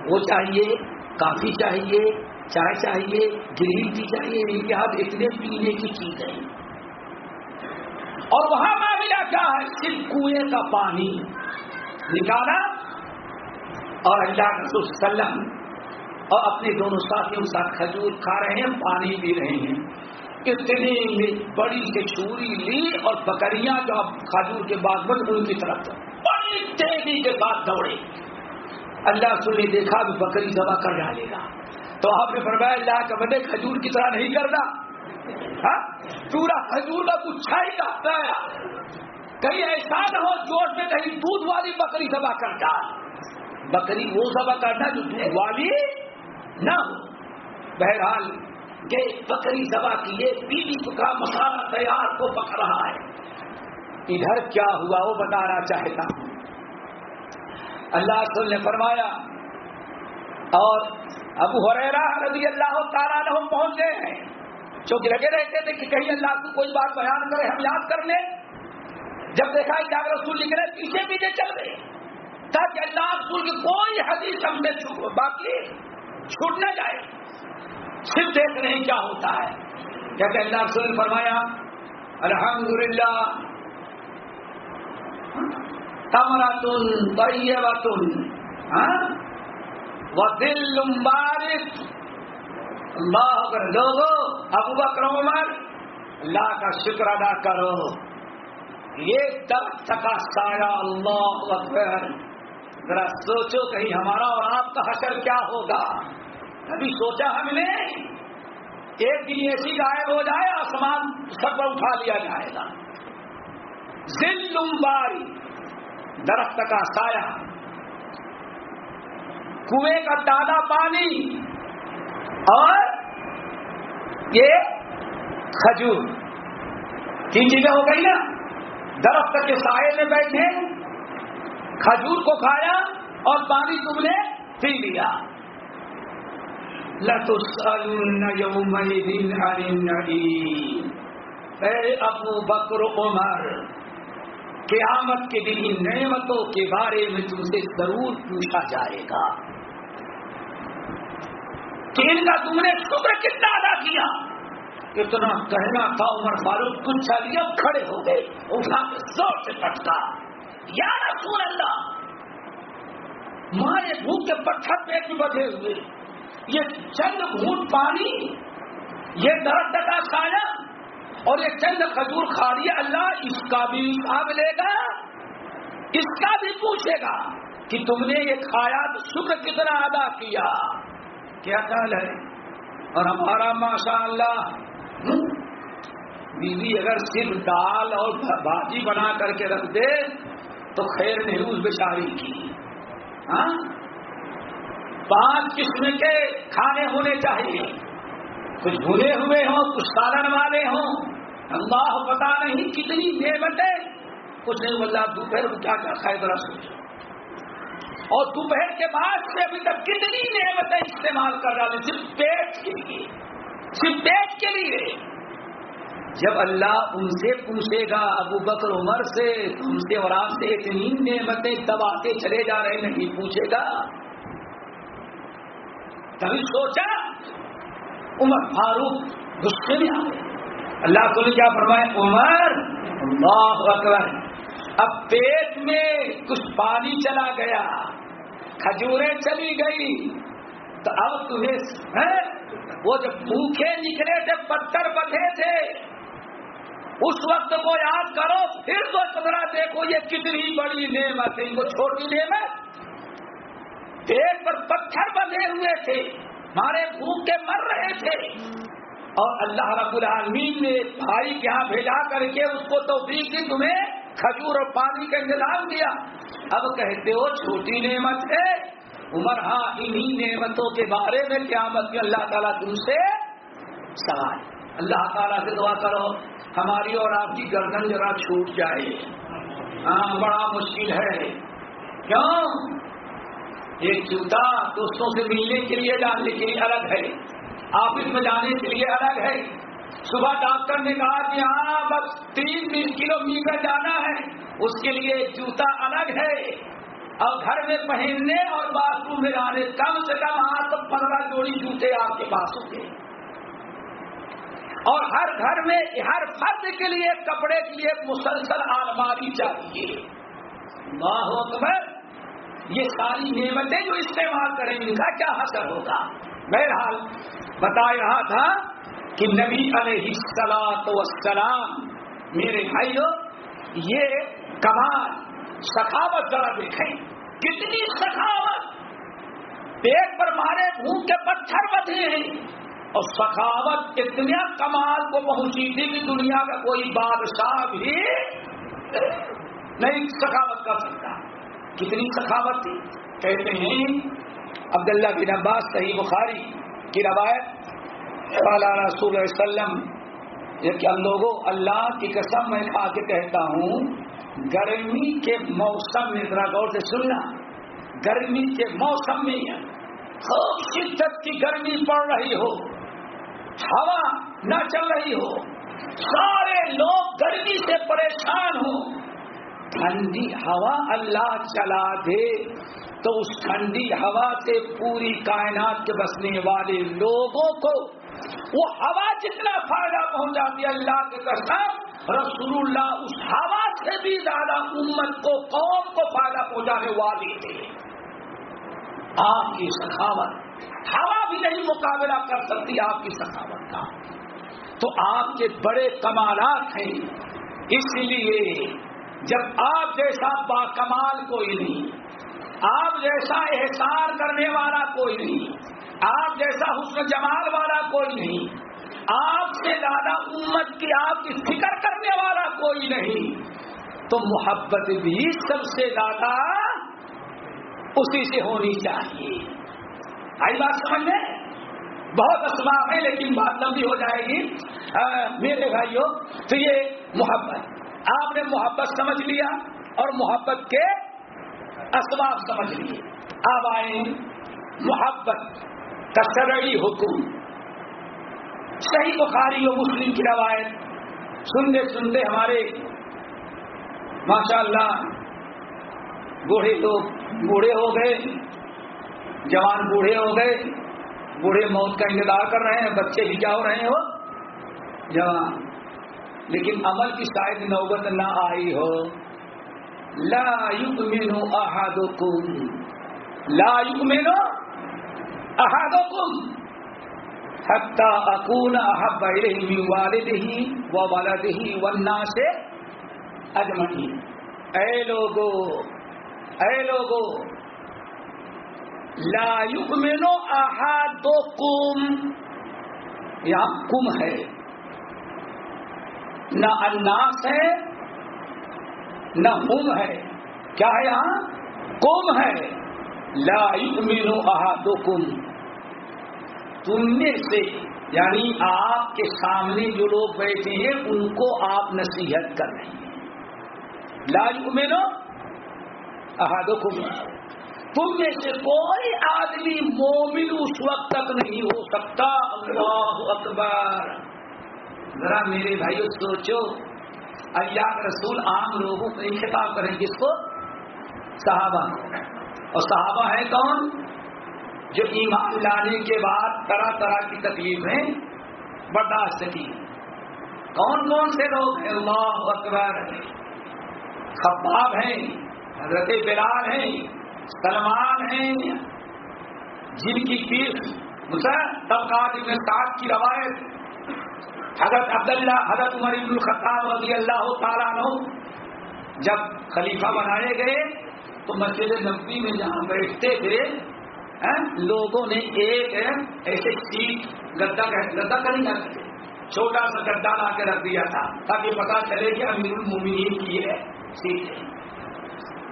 وہ چاہیے، کافی چاہیے، چائے چاہیے، گرین ٹی چاہیے۔ ان کے ہاتھ اتنے پینے کی چیز ہے اور وہاں معاملہ کیا ہے صرف کنویں کا پانی۔ نکالا۔ اور اللہ رسول وسلم اور اپنے دونوں ساتھیوں کے ساتھ کھجور کھا رہے ہیں، پانی پی رہے ہیں۔ اتنی بڑی سے چوری لی اور بکریاں جو اب کھجور کے بعد بچ کی طرف۔ بڑی تیزی کے ساتھ دوڑے۔ اللہ رسول نے دیکھا بھی بکری دبا کر ڈالے گا۔ تو آپ نے فرمایا، اللہ کا بندے، کھجور کی طرح نہیں کرنا۔ ہاں؟ پورا کھجور کا گچھا ہی لاتا ہے۔ کہیں ایسا نہ ہو، جوش میں کہیں دودھ والی بکری دبا کر ڈال۔ بکری وہ سبا کرنا جو دودھ والی نہ ہو بہرحال کہ بکری دبا کی یہ پیلی کا مسالہ تیار کو پک رہا ہے۔ ادھر کیا ہوا وہ بتانا چاہتا ہوں۔ اللہ رسول نے فرمایا، اور ابو حریرا رضی اللہ تعالیٰ نے ہم پہنچ گئے ہیں۔ چونکہ لگے رہتے تھے کہ کہیں اللہ کو کوئی بات بیان کرے، ہم یاد کر لیں۔ جب دیکھا کہ رسول لکھ رہے پیچھے پیچھے چل گئے تاکہ اللہ رسول کی کوئی حدیث ہم سے باقی چھوٹ نہ جائے۔ صرف دیکھ رہے ہیں کیا ہوتا ہے۔ کہتے اللہ رسول نے فرمایا الحمد للہ کمرا تن بڑی ہاں؟ وہ دل لمبارش اللہ اگر لوگو، ابو بکر، عمر، اللہ کا شکر ادا کرو۔ یہ درخت کا سایہ، اللہ اکبر۔ ذرا سوچو کہیں ہمارا اور آپ کا حشر کیا ہوگا؟ کبھی سوچا ہم نے؟ ایک دن ایسی غائب ہو جائے، آسمان سب پر اٹھا لیا جائے گا۔ ذل لمباری درخت کا سایہ۔ کنویں کا دادا پانی۔ اور یہ کھجور۔ تین چیزیں ہو گئی نا۔ درخت کے سائے میں بیٹھے۔ کھجور کو کھایا اور پانی تم نے پی لیا۔ اے ابو بکر عمر، قیامت کے دن ان نعمتوں کے بارے میں تم سے ضرور پوچھا جائے گا۔ کہ ان کا تم نے شکر کتنا ادا کیا؟ اتنا کہنا تھا عمر فاروق، کچھ لیا کھڑے ہو گئے، اٹھا کے زور سے پٹکا۔ یا رسول اللہ، مارے بھوک کے پتھر پیٹ میں بدھے ہوئے۔ یہ چند گھوٹ پانی، یہ درد کا سایہ اور یہ چند کھجور کھا رہی اللہ اس کا بھی حساب لے گا، اس کا بھی پوچھے گا کہ تم نے یہ کھایا تو شکر کتنا ادا کیا۔ کیا خیال ہے؟ اور ہمارا ماشاء اللہ بیوی اگر صرف دال اور بھاجی بنا کر کے رکھ دے تو خیر نہیں اس بیچاری کی۔ ہاں؟ پانچ قسم کے کھانے ہونے چاہیے۔ کچھ بھولے ہوئے ہوں، کچھ سالن والے ہوں۔ اللہ پتا نہیں کتنی نعمتیں۔ کچھ نہیں بولتا دوپہر کو کیا کیا کھائے ذرا سوچو اور دوپہر کے بعد سے ابھی تک کتنی نعمتیں استعمال کر رہا ہے۔ صرف پیٹ کے لیے۔ صرف پیٹ کے لیے۔ جب اللہ ان سے پوچھے گا ابو بکر عمر سے، تم سے اور آپ سے اتنی نعمتیں دباتے چلے جا رہے نہیں پوچھے گا۔ کبھی سوچا؟ عمر فاروق غصے میں آ گئے۔ اللہ کو کیا فرمائے عمر، اللہ اکبر، اب پیٹ میں کچھ پانی چلا گیا، کھجوریں چلی گئی، تو اب تمہیں وہ جب بھوکے نکلے تھے، پتھر بدھے تھے اس وقت کو یاد کرو، پھر تو چندرا دیکھو یہ کتنی بڑی نعمت ہے وہ چھوٹی نعمت۔ پیٹ پر پتھر بندھے ہوئے تھے، ہمارے بھوک کے مر رہے تھے۔ اور اللہ رب العالمین نے بھائی کے یہاں بھیجا کر کے اس کو تو دی، تمہیں کھجور اور پانی کا انتظام دیا۔ اب کہتے ہو، چھوٹی نعمت ہے۔ عمر ہاں انہی نعمتوں کے بارے میں قیامت میں اللہ تعالیٰ تم سے سوال۔ اللہ تعالیٰ سے دعا کرو، ہماری اور آپ کی گردن ذرا چھوٹ جائے۔ ہاں بڑا مشکل ہے۔ کیوں؟ ایک جوتا دوستوں سے ملنے کے لیے جاننے کے لیے الگ ہے۔ آفس میں جانے کے لیے الگ ہے۔ صبح ڈاکٹر نے کہا کہ ہاں بس تین بیس کلو میٹر جانا ہے۔ اس کے لیے جوتا الگ ہے۔ اور گھر میں پہننے اور باتھ روم میں جانے کم سے کم آٹھ پندرہ جوڑی جوتے آپ کے پاس ہوں گے۔ اور ہر گھر میں ہر فرد کے لیے کپڑے کے لیے مسلسل آلماری چاہیے۔ اللہ اکبر۔ یہ ساری نعمتیں جو استعمال کریں ان کا کیا حسر ہوگا؟ بہرحال بتا رہا تھا کہ نبی علیہ السلام وسلام میرے بھائیو، یہ کمال، سخاوت ذرا دیکھیں۔ کتنی سخاوت! پیٹ پر مارے، بھوک کے پتھر بدھے ہیں۔ اور سخاوت اتنا کمال کو پہنچی تھی کہ دنیا کا کوئی بادشاہ بھی نہیں سخاوت کر سکتا۔ کتنی سخاوت تھی۔ کہتے ہیں عبداللہ بن عباس، صحیح بخاری کی روایت۔ رسول اللہ وسلم، یہ کیا لوگوں، اللہ کی قسم میں کھا کے کہتا ہوں، گرمی کے موسم میں، ذرا غور سے سننا۔ گرمی کے موسم میں خوب شدت کی گرمی پڑ رہی ہو۔ ہوا نہ چل رہی ہو۔ سارے لوگ گرمی سے پریشان ہوں۔ ٹھنڈی ہوا اللہ چلا دے۔ تو اس ٹھنڈی ہوا سے پوری کائنات کے بسنے والے لوگوں کو وہ ہوا جتنا فائدہ پہنچاتی اللہ کے قسم، رسول اللہ اس ہوا سے بھی زیادہ امت کو، قوم کو فائدہ پہنچانے والی تھے آپ کی سخاوت ہوا بھی نہیں مقابلہ کر سکتی آپ کی سخاوت کا۔ تو آپ کے بڑے کمالات ہیں۔ اس لیے جب آپ جیسا با کمال کوئی نہیں، آپ جیسا احسان کرنے والا کوئی نہیں، آپ جیسا حسن جمال والا کوئی نہیں، آپ سے زیادہ امت کی آپ کی فکر کرنے والا کوئی نہیں، تو محبت بھی سب سے زیادہ اسی سے ہونی چاہیے۔ آئی بات سمجھ میں؟ بہت اسباب ہے لیکن بات لمبی ہو جائے گی۔ میرے بھائیوں تو یہ محبت۔ آپ نے محبت سمجھ لیا اور محبت کے اسباب سمجھ لیے۔ آپ آئے محبت کا حکم۔ صحیح بخاری و مسلم کی روایت۔ سنتے سنتے ہمارے ماشاء اللہ بوڑھے لوگ بوڑھے ہو گئے۔ جوان بوڑھے ہو گئے، بوڑھے موت کا انتظار کر رہے ہیں، بچے بھی کیا ہو رہے ہیں وہ؟ جوان۔ لیکن عمل کی شاید نوبت نہ آئی ہو۔ لا یؤمنو احدکم۔ لا یؤمنو احدکم۔ حتی اکون احب الیہ من والدہ و ولدہ والناس اجمعین۔ اے لوگو اے لوگو لا یؤمنو احدکم یہاں کم ہے. نہ الناس ہے، نہ ہم ہے. کیا ہے یہاں؟ کم ہے. لا یؤمنو احدکم تم میں سے یعنی آپ کے سامنے جو لوگ بیٹھے ہیں، ان کو آپ نصیحت کر رہے ہیں. لا یؤمنو احدکم تم میں سے کوئی آدمی مومن اس وقت تک نہیں ہو سکتا۔ اللہ اکبر۔ ذرا میرے بھائی سوچو۔ اللہ رسول عام لوگوں کو خطاب کریں کس کو؟ صحابہ۔ اور صحابہ ہے کون؟ جو ایمان لانے کے بعد طرح طرح کی تکلیفیں برداشت کی۔ کون کون سے لوگ ہیں؟ اللہ اکبر۔ خباب ہیں، حضرت بلال ہیں سلمان ہیں جن کی پیر طبقات ابن سعد کی روایت حضرت عبداللہ، حضرت عمر ابن الخطاب رضی اللہ تعالیٰ عنہ جب خلیفہ بنائے گئے تو مسجد نبی میں جہاں بیٹھتے تھے لوگوں نے ایک ایسے سیٹ گدا گدا کا نہیں کرتے چھوٹا سا گدا لا کے رکھ دیا تھا تاکہ پتا چلے کہ امیر المومنین کی ہے سیٹ ہے۔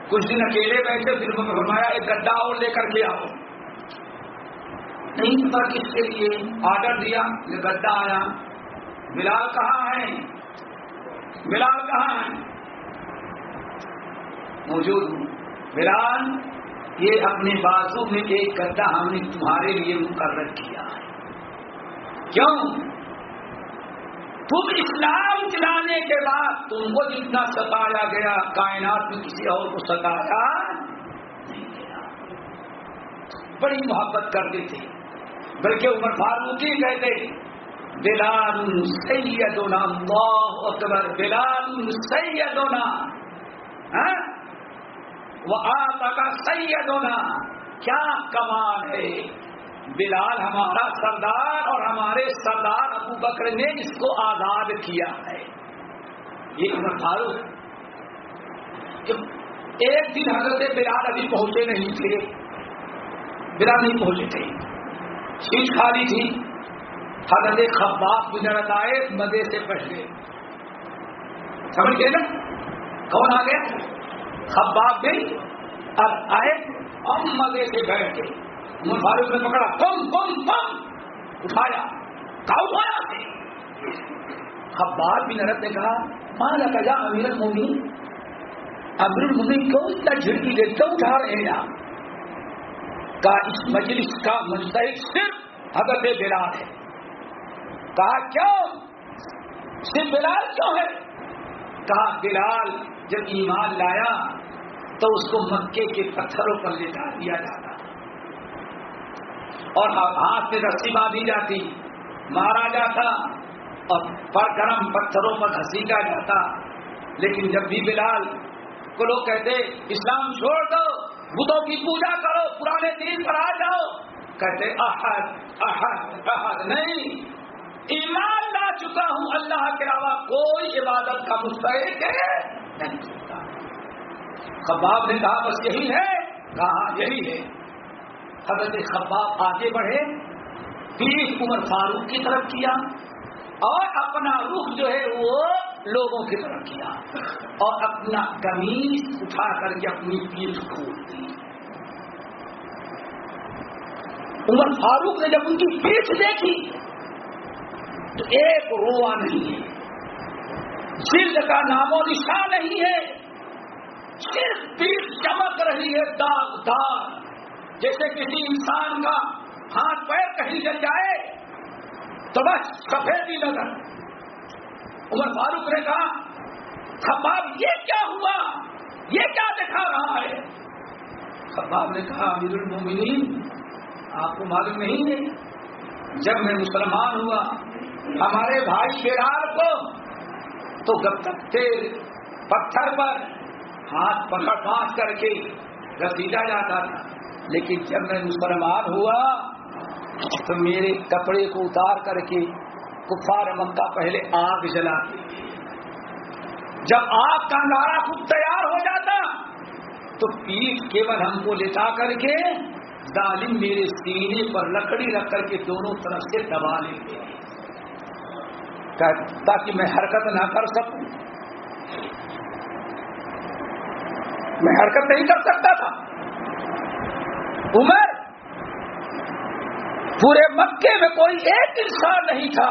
کچھ دن اکیلے بیٹھے، پھر فرمایا، ایک گڈا اور لے کر کے آؤ۔ نہیں پتا کس کے لیے آرڈر دیا، یہ گڈا آیا۔ بلال کہاں ہے؟ بلال کہاں ہے؟ موجود ہوں۔ بلال، یہ اپنے بازو میں ایک گڈا ہم نے تمہارے لیے مقرر کیا ہے۔ کیوں؟ تم اسلام چلانے کے بعد تم کو جتنا ستایا گیا، کائنات میں کسی اور کو ستایا نہیں گیا۔ بڑی محبت کرتے تھے۔ بلکہ عمر فاروق ہی کہتے، بلال سیدنا اللہ اکبر، بلال سیدنا ہاں؟ وہ آتا کا سیدنا، کیا کمال ہے۔ بلال ہمارا سردار اور ہمارے سردار ابو بکر نے اس کو آزاد کیا ہے۔ یہ عمر فاروق ایک دن حضرت بلال ابھی پہنچے نہیں تھے۔ بلال نہیں پہنچے تھے۔ سیٹ خالی تھی۔ حضرت خباب گزرت آئے، مزے سے پہلے سمجھ گئے نا؟ کون آ گیا؟ خباب بھی اب آئے اور مزے سے بیٹھ گئے۔ عمر فاروق نے پکڑا۔ کم کم کم اٹھایا۔ کا اٹھایا۔ خباب بن عرب نے کہا ماں کا جا امیر المومین امیر المومین کیوں اتنا جھڑکی دے کیوں اٹھا رہے ہیں آپ۔ کا اس مجلس کا مستحق صرف حضرت بلال ہے۔ کہا، کیوں؟ صرف بلال کیوں ہے؟ کہا، بلال جب ایمان لایا تو اس کو مکے کے پتھروں پر لے جا دیا جاتا اور ہاں- ہاتھ سے رسی باندھی جاتی۔ مارا جاتا اور پر گرم پتھروں پر گھسیٹا جاتا۔ لیکن جب بھی بلال کو لوگ کہتے، اسلام چھوڑ دو، بدھوں کی پوجا کرو، پرانے دین پر آ جاؤ، کہتے، احد احد احد نہیں، ایمان لا چکا ہوں، اللہ کے علاوہ کوئی عبادت کا مستحق ہے نہیں۔ چکتا خباب نے کہا، بس یہی ہے، کہا، یہی ہے۔ حضرت خباب آگے بڑھے پھر عمر فاروق کی طرف کیا اور اپنا رخ جو ہے وہ لوگوں کی طرف کیا اور اپنا کمیز اٹھا کر کے اپنی پیٹ کھول دی۔ عمر فاروق نے جب ان کی پیٹ دیکھی تو ایک روا نہیں ہے، جلد کا نام و نشان نہیں ہے، صرف پیٹ چمک رہی ہے، داغ داغ۔ جیسے کسی انسان کا ہاتھ پیر کہیں جل جائے، تو بس سفید ہی نظر۔ عمر فاروق نے کہا، خباب، یہ کیا ہوا؟ یہ کیا دکھا رہا ہے؟ خباب نے کہا، امیر المومنین، آپ کو معلوم نہیں ہے، جب میں مسلمان ہوا، ہمارے بھائی بلال کو، تو جب تک تیل پتھر پر ہاتھ پکڑ پاس کر کے رسیدہ جاتا تھا۔ لیکن جب میں مسلمان ہوا تو میرے کپڑے کو اتار کر کے کفار مکہ پہلے آگ جلاتے جب آگ کا نارا خود تیار ہو جاتا تو پیٹ کیول ہم کو لٹا کر کے ظالم میرے سینے پر لکڑی رکھ کر کے دونوں طرف سے دبا لیتے تاکہ میں حرکت نہ کر سکوں۔ میں حرکت نہیں کر سکتا تھا۔ عمر، پورے مکے میں کوئی ایک انسان نہیں تھا۔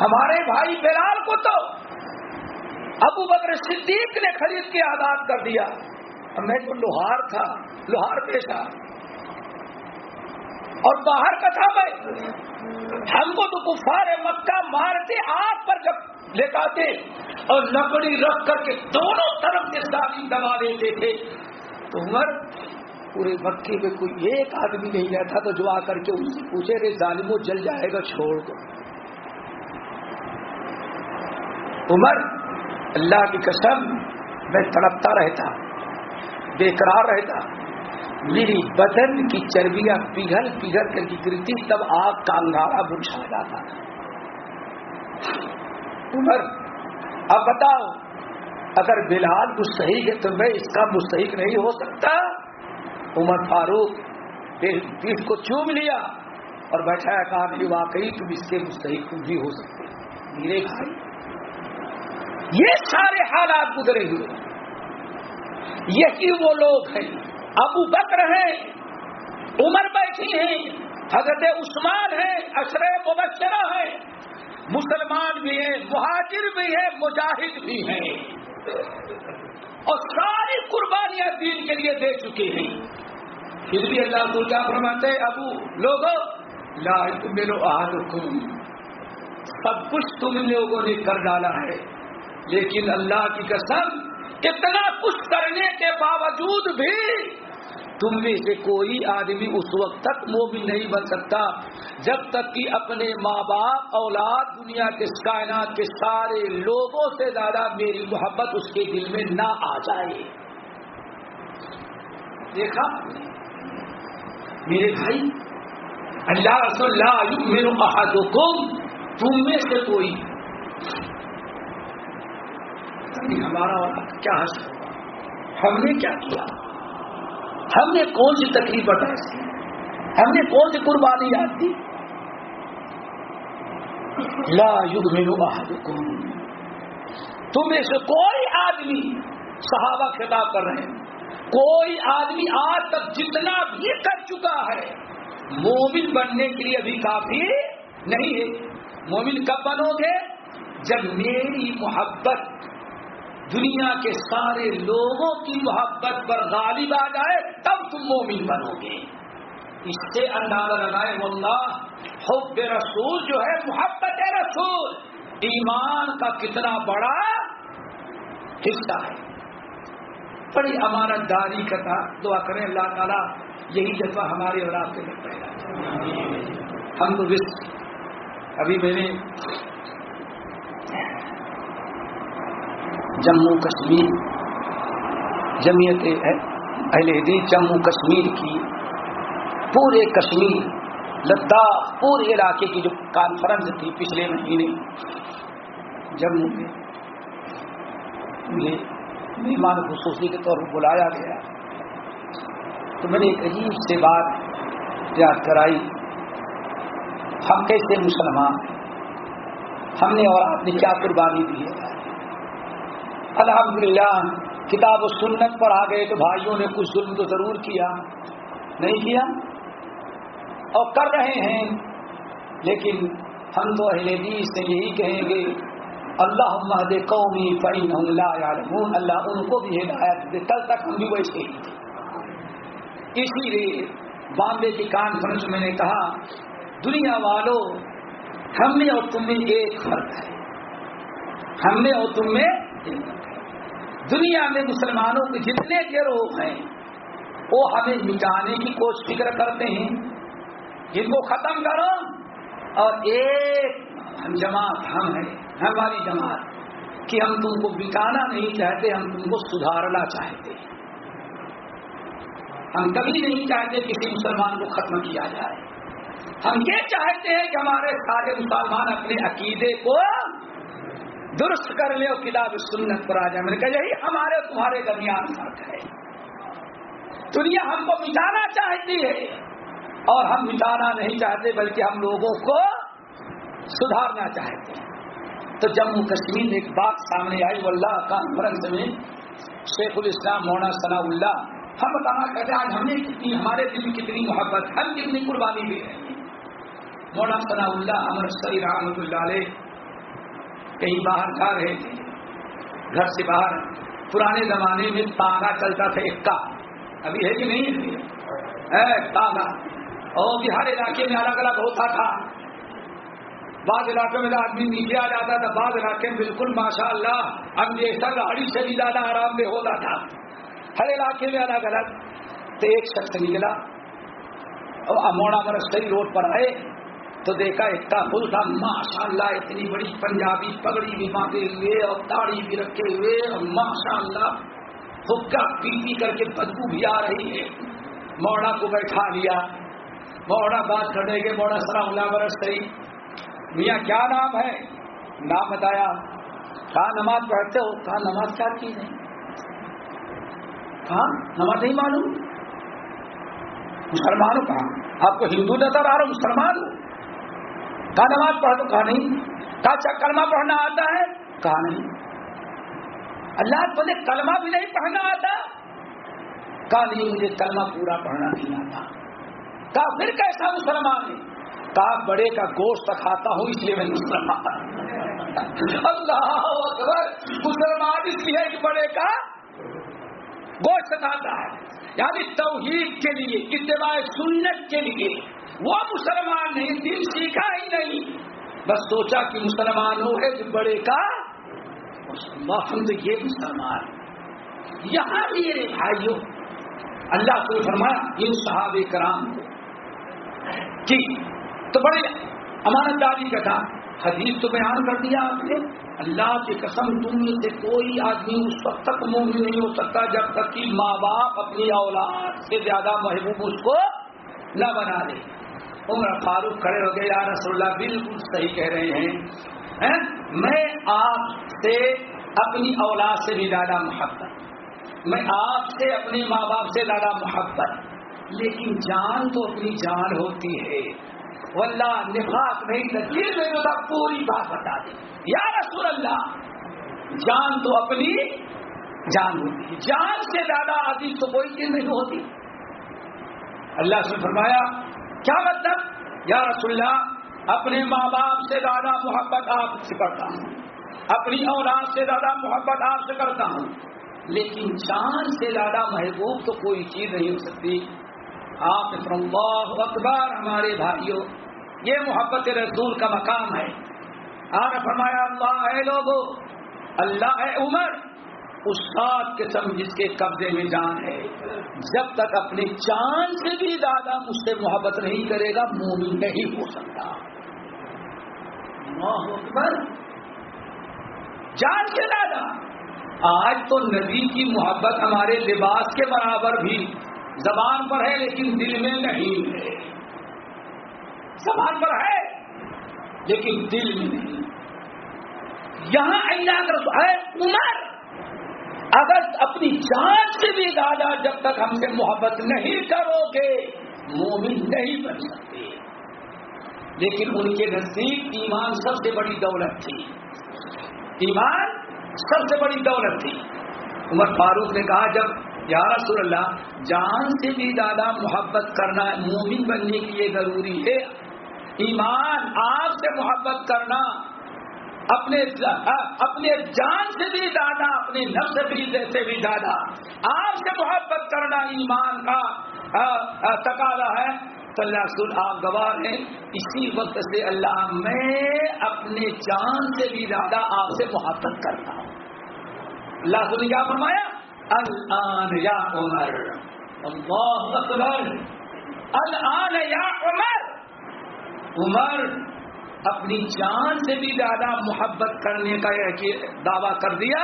ہمارے بھائی بلال کو تو ابو بکر صدیق نے خرید کے آزاد کر دیا۔ میں تو لوہار تھا، لوہار پیشہ اور باہر کا تھا میں ہم کو تو کفار مکہ مارتے، آگ پر جب لٹاتے اور لکڑی رکھ کر کے دونوں طرف کے ساتھ دبا دیتے تھے۔ تو عمر پورے مکے میں کوئی ایک آدمی نہیں رہتا تو جو آ کر کے ان سے پوچھے رے ظالمو جل جائے گا، چھوڑ دو۔ عمر، اللہ کی قسم، میں تڑپتا رہتا بے قرار رہتا۔ میری بدن کی چربیاں پگھل پگھل کر کی گرتی، تب آگ کا انگارا بچھا جاتا تھا۔ عمر، اب بتاؤ، اگر بلال مستحق ہے تو میں اس کا مستحق نہیں ہو سکتا۔ عمر فاروق پیٹ کو چوم لیا اور بیٹھایا، کہا کہ واقعی تم اس کے مستحق بھی ہو سکتے میرے بھائی، یہ سارے حالات گزرے ہوئے۔ یہی وہ لوگ ہیں۔ ابو بکر ہیں، عمر بیٹھی ہیں، حضرت عثمان ہیں اشرے مبشرہ ہیں۔ مسلمان بھی ہیں، مہاجر بھی ہیں، مجاہد بھی ہیں۔ اور ساری قربانیاں دین کے لیے دے چکے ہیں۔ پھر بھی اللہ کو کیا فرماتے ابو لوگوں لا میرو آج سب کچھ تم لوگوں نے کر ڈالا ہے۔ لیکن اللہ کی قسم، کتنا کچھ کرنے کے باوجود بھی تم میں سے کوئی آدمی اس وقت تک مومن نہیں بن سکتا۔ جب تک کہ اپنے ماں باپ، اولاد، دنیا کے کائنات کے سارے لوگوں سے زیادہ میری محبت اس کے دل میں نہ آ جائے۔ دیکھا؟ میرے بھائی، اللہ رسول اللہ میرے احدکم، تم میں سے کوئی۔ ہمارا کیا حاصل ہم نے کیا کیا؟ ہم نے کون سی تکلیف بتائی؟ ہم نے کون سی قربانی یاد دی لا یگ میرو احدکم۔ تم میں سے کوئی آدمی صحابہ خطاب کر رہے ہیں۔ کوئی آدمی آج تک جتنا بھی کر چکا ہے، مومن بننے کے لیے ابھی کافی نہیں ہے۔ مومن کب بنو گے؟ جب میری محبت دنیا کے سارے لوگوں کی محبت پر غالب آ جائے، تب تم مومن بنو گے۔ اس سے اندازہ لگائے واللہ، حب رسول جو ہے، محبت رسول۔ ایمان کا کتنا بڑا حصہ ہے۔ بڑی امانت داری کا تھا۔ دعا کریں اللہ تعالیٰ یہی جذبہ ہمارے اور آپ کے لیے پیدا ہم تو ابھی میں نے جموں کشمیر جمعیت اہل حدیث جموں کشمیر کی پورے کشمیر، لداخ پورے علاقے کی جو کانفرنس تھی پچھلے مہینے جموں میں مہمان خصوصی کے طور پر بلایا گیا۔ تو میں نے ایک عجیب سے بات یاد کرائی۔ ہم کیسے مسلمان ہم نے اور آپ نے کیا قربانی دی ہے؟ الحمدللہ، کتاب و سنت پر آ گئے تو بھائیوں نے کچھ ظلم تو ضرور کیا۔ نہیں کیا؟ اور کر رہے ہیں۔ لیکن ہم تو اہل حدیث سے یہی کہیں گے اللہ مہد قومی فعین اللہ ان کو بھی ہدایت دے۔ کل تک ہم بھی ویسے ہی تھے اسی لیے بامبے کی کانفرنس میں نے کہا، دنیا والوں ہم میں اور تم میں ایک فرق ہے۔ ہم میں اور تم میں دنیا میں مسلمانوں کے جتنے گروہ ہیں، وہ ہمیں مٹانے کی کوشش فکر کرتے ہیں۔ جن کو ختم کرو اور ایک ہم جماعت ہم ہیں۔ ہماری جماعت، کہ ہم تم کو مٹانا نہیں چاہتے، ہم تم کو سدھارنا چاہتے۔ ہیں ہم کبھی نہیں چاہتے کسی مسلمان کو ختم کیا جائے۔ ہم یہ چاہتے ہیں کہ ہمارے سارے مسلمان اپنے عقیدے کو درست کر لے اور کتاب سنت پر آ جائے۔ میں نے کہا، یہی ہمارے تمہارے درمیان فرق ہے۔ دنیا ہم کو مٹانا چاہتی ہے اور ہم مٹانا نہیں چاہتے، بلکہ ہم لوگوں کو سدھارنا چاہتے ہیں۔ تو جموں کشمیر میں ایک بات سامنے آئی، واللہ کانفرنس میں شیخ الاسلام مولانا ثناء اللہ، ہم بتانا کرتے آج ہم نے کتنی، ہمارے دل میں کتنی محبت ہم کتنی قربانی بھی ہے۔ مولانا ثناء اللہ امر سری رحمت اللہ علیہ کہیں باہر جا رہے تھے، گھر سے باہر۔ پرانے زمانے میں تاغا چلتا تھا ایک کا ابھی ہے کہ نہیں؟ ہے تاغا اور بہار علاقے میں الگ الگ ہوتا تھا۔ بعض علاقوں میں آدمی نیچے آ جاتا تھا، بعض علاقے میں بالکل ماشاء اللہ ہم دیکھتا گاڑی سے بھی زیادہ آرام میں ہوتا تھا۔ ہر علاقے میں الگ الگ۔ تو ایک شخص نکلا اور اموڑا مرستری روڈ پر آئے، تو دیکھا ایک کا پل تھا ماشاء اللہ اتنی بڑی پنجابی پگڑی بھی باندھے ہوئے اور داڑھی بھی رکھے ہوئے، اور ماشاء اللہ حکا پی پی کر کے بدبو بھی آ رہی ہے۔ موڑا کو بیٹھا لیا۔ موڑا بات کرنے کے موڑا سلام اللہ برسری میاں کیا نام ہے؟ نام بتایا۔ کہاں نماز پڑھتے ہو؟ کہاں نماز کیا چیز ہے؟ کہاں؟ نماز نہیں معلوم۔ مسلمان کہاں؟ آپ کو ہندو نظر آ رہا مسلمان ہو۔ کہاں نماز پڑھ تو کہا نہیں۔ کہا اچھا کلمہ پڑھنا آتا ہے؟ کہا نہیں۔ اللہ بولے کلمہ بھی نہیں پڑھنا آتا۔ کہا نہیں، مجھے کلمہ پورا پڑھنا نہیں آتا۔ کہا پھر کیسا مسلمان ہے؟ کہا بڑے کا گوشت کھاتا ہوں، اس لیے میں مسلمان اللہ اکبر، مسلمان اس لیے کہ بڑے کا گوشت کھاتا ہے۔ یعنی توحید کے لیے، اتباع سنت کے لیے۔ وہ مسلمان نہیں، دل سیکھا ہی نہیں۔ بس سوچا کہ مسلمان ہو ہے جو بڑے کا ہم تو یہ مسلمان۔ یہاں میرے بھائیوں، اللہ کو فرمایا ان صحاب کرام کی تو بڑے امانت داری کا تھا۔ حدیث تو بیان کر دیا آپ نے۔ اللہ کی قسم تم میں سے کوئی آدمی اس وقت تک مومن نہیں ہو سکتا جب تک کہ ماں باپ اپنی اولاد سے زیادہ محبوب اس کو نہ بنا دے عمر فاروق کھڑے ہو گئے، یا رسول اللہ، بالکل صحیح کہہ رہے ہیں؟ میں آپ سے اپنی اولاد سے بھی زیادہ محبت۔ میں آپ سے اپنے ماں باپ سے زیادہ محبت۔ لیکن جان تو اپنی جان ہوتی ہے۔ واللہ نفاق نہیں تھا دل میں پوری بات بتا دیں یا رسول اللہ، جان تو اپنی جان ہوتی ہے۔ جان سے زیادہ عزیز تو کوئی چیز نہیں ہوتی۔ اللہ سے فرمایا، کیا مطلب؟ یا رسول اللہ، اپنے ماں باپ سے زیادہ محبت آپ سے کرتا ہوں۔ اپنی اولاد سے زیادہ محبت آپ سے کرتا ہوں۔ لیکن جان سے زیادہ محبوب تو کوئی چیز نہیں ہو سکتی۔ ہاں، آپ اللہ اکبر، ہمارے بھائیوں، یہ محبت رسول کا مقام ہے۔ آپ نے فرمایا، اللہ ہے لوگو، اللہ ہے عمر، اس ساتھ قسم جس کے قبضے میں جان ہے۔ جب تک اپنی جان سے بھی زیادہ مجھ سے محبت نہیں کرے گا، مومن نہیں ہو سکتا۔ اللہ اکبر۔ جان سے زیادہ۔ آج تو نبی کی محبت ہمارے لباس کے برابر بھی زبان پر ہے لیکن دل میں نہیں ہے۔ زبان پر ہے لیکن دل میں نہیں۔ یہاں اللہ کر ہے عمر، اگر اپنی جان سے بھی زیادہ جب تک ہم سے محبت نہیں کرو گے، مومن نہیں بن سکتے۔ لیکن ان کے نزدیک ایمان سب سے بڑی دولت تھی۔ ایمان سب سے بڑی دولت تھی۔ عمر فاروق نے کہا، جب یا رسول اللہ، جان سے بھی زیادہ محبت کرنا مومن بننے کے لیے ضروری ہے۔ ایمان، آپ سے محبت کرنا، اپنے اپنے جان سے بھی زیادہ، اپنے نفس سے بھی زیادہ آپ سے محبت کرنا ایمان کا تقاضا ہے۔ تو اللہ رسول آپ گواہ ہیں۔ اسی وقت سے اللہ میں اپنے جان سے بھی زیادہ آپ سے محبت کرتا ہوں۔ اللہ نے کیا فرمایا؟ الان یا عمر. اللہ اکبر الان یا عمر. عمر، اپنی جان سے بھی زیادہ محبت کرنے کا دعویٰ کر دیا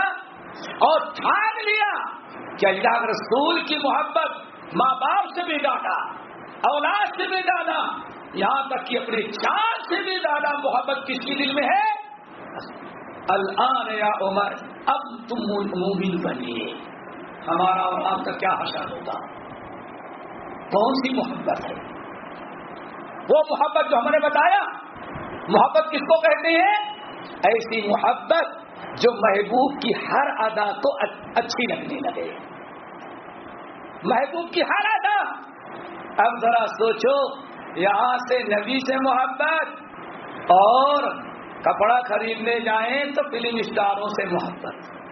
اور ٹھان لیا کہ اللہ رسول کی محبت ماں باپ سے بھی زیادہ، اولاد سے بھی زیادہ، یہاں تک کہ اپنی جان سے بھی زیادہ محبت کس کی دل میں ہے؟ الان یا عمر، اب تم مومن بنیے۔ ہمارا اور آپ کا کیا حشر ہوگا کون سی محبت ہے؟ وہ محبت جو ہم نے بتایا، محبت کس کو کہتے ہیں؟ ایسی محبت جو محبوب کی ہر ادا کو اچھی لگنے لگے۔ محبوب کی ہر ادا۔ اب ذرا سوچو، یہاں سے نبی سے محبت اور کپڑا خریدنے جائیں تو فلم اسٹاروں سے محبت۔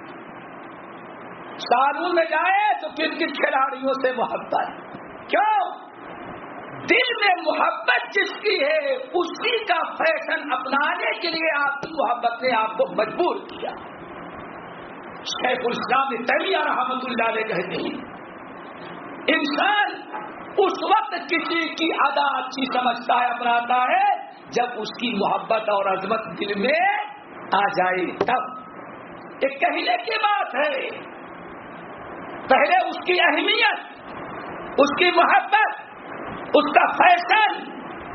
سالون میں جائیں تو کرکٹ کھلاڑیوں سے محبت؟ کیوں؟ دل میں محبت جس کی ہے، اسی کا فیشن اپنانے کے لیے آپ کی محبت نے آپ کو مجبور کیا۔ شیخ الاسلام نے رحمت اللہ علیہ کہتے ہیں، انسان اس وقت کسی کی ادا اچھی سمجھتا ہے، اپناتا ہے، جب اس کی محبت اور عظمت دل میں آ جائے تب۔ ایک کہنے کی بات ہے پہلے اس کی اہمیت، اس کی محبت، اس کا فیشن،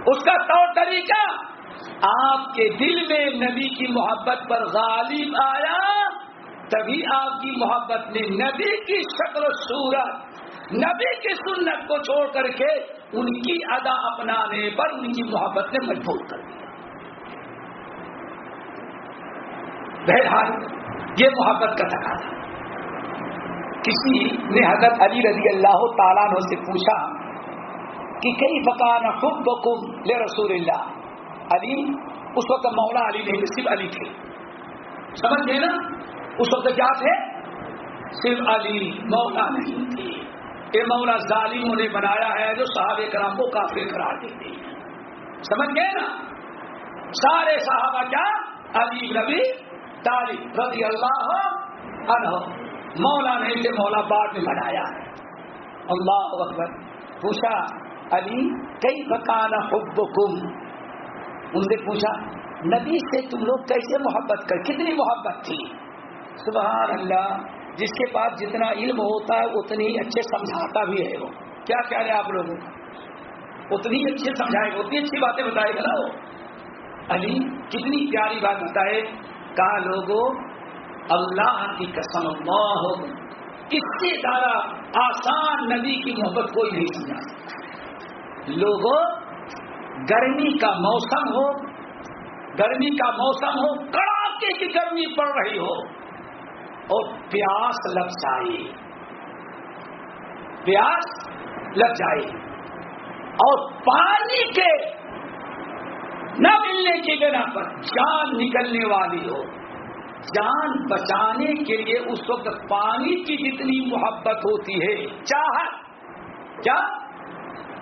اس کا طور طریقہ۔ آپ کے دل میں نبی کی محبت پر غالب آیا، تبھی آپ کی محبت نے نبی کی شکل و صورت، نبی کی سنت کو چھوڑ کر کے ان کی ادا اپنانے پر ان کی محبت نے مجبور کر دیا۔ بہرحال، یہ محبت کا تقاضا۔ کسی نے حضرت علی رضی اللہ تعالیٰ سے پوچھا کہ کئی فکان خود بکم رسول اللہ؟ علی، اس وقت مولا علی نہیں، صرف علی تھے۔ سمجھ گئے نا؟ اس وقت کیا تھے؟ صرف علی، مولا نہیں تھے۔ یہ مولا، ظالموں نے بنایا ہے جو صحابہ کرام کو کافی قرار دیتے ہیں۔ سمجھ گئے نا؟ سارے صحابہ کیا؟ علی نبی طالب رضی اللہ عنہ مولا نہیں تھے مولا بعد میں بنایا ہے۔ اللہ اکبر۔ پوچھا، علی، کئی بکانا حب ان سے پوچھا، نبی سے تم لوگ کیسے محبت کر، کتنی محبت تھی؟ سبحان اللہ، جس کے پاس جتنا علم ہوتا ہے، اتنی اچھے سمجھاتا بھی ہے وہ۔ کیا کہہ رہے آپ لوگوں اتنی اچھے سمجھائے گا اتنی اچھی باتیں بتائے گا نا وہ۔ علی، کتنی پیاری بات بتائے کہا، لوگوں اللہ کی قسم اللہ ہو۔ اس سے زیادہ آسان نبی کی محبت کوئی نہیں سمجھا لوگوں گرمی کا موسم ہو، گرمی کا موسم ہو، کڑاکے کی گرمی پڑ رہی ہو۔ اور پیاس لگ جائے۔ پیاس لگ جائے۔ اور پانی کے نہ ملنے کی بنا پر جان نکلنے والی ہو۔ جان بچانے کے لیے اس وقت پانی کی جتنی محبت ہوتی ہے چاہت کیا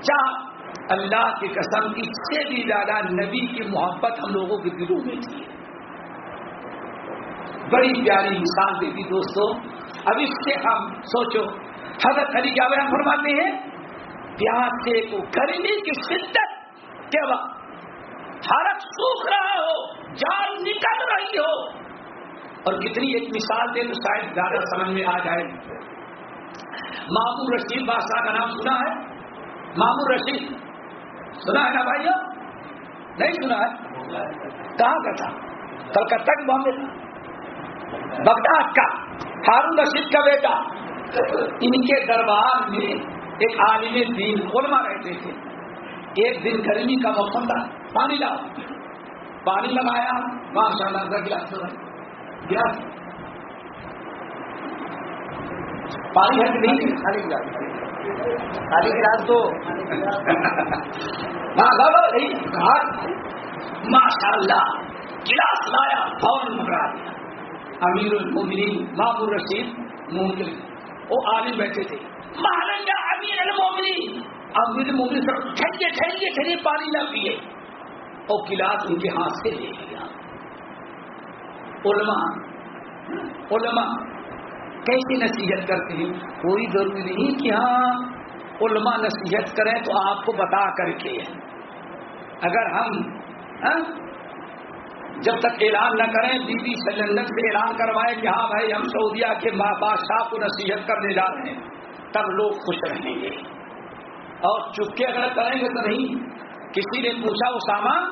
چاہ۔ اللہ کی قسم، اس سے بھی زیادہ نبی کی محبت ہم لوگوں کے دلوں میں تھی۔ بڑی پیاری مثال دیتی دوستوں اب اس سے ہم سوچو، حضرت علی کیا بیان فرماتے ہیں؟ پیاسے کو گرمی کی شدت کے وقت حالت سوکھ رہا ہو، جان نکل رہی ہو۔ اور کتنی ایک مثال دے تو شاید زیادہ سمجھ میں آ جائے مامور رشید بادشاہ کا نام سنا ہے؟ مامور رشید۔ سنا ہے نا بھائی نہیں سنا ہے؟ کہاں کا تھا؟ کلکتہ کے بامبے تھا بغداد کا۔ ہارون رشید کا بیٹا۔ ان کے دربار میں ایک عالم دین علماء رہتے تھے۔ ایک دن گرمی کا موسم تھا۔ پانی لاؤ۔ پانی لگایا۔ ماشاء اللہ گلاس پانی ہے کہ نہیں؟ خالی گلاس خالی گلاس۔ تو ماشاء اللہ گلاس لایا فوراً پکڑا دیا امیر المومنین بابو رشید ممکن وہ آنے بیٹھے تھے۔ مہارنگا امیر المومنین امیر المومنین ٹھنڈے ٹھنڈے ٹھنڈے پانی نہ پیے اور گلاس ان کے ہاتھ سے لے لیا۔ علماء علماء کیسی نصیحت کرتے ہیں؟ کوئی ضروری نہیں کہ ہاں علماء نصیحت کریں تو آپ کو بتا کر کے۔ اگر ہم ہاں، جب تک اعلان نہ کریں بی بی سلندر سے اعلان کروائے کہ ہاں بھائی ہم سعودیہ کے بادشاہ کو نصیحت کرنے جا رہے ہیں تب لوگ خوش رہیں گے۔ اور چپکے اگر کریں گے تو نہیں۔ کسی نے پوچھا اسامہ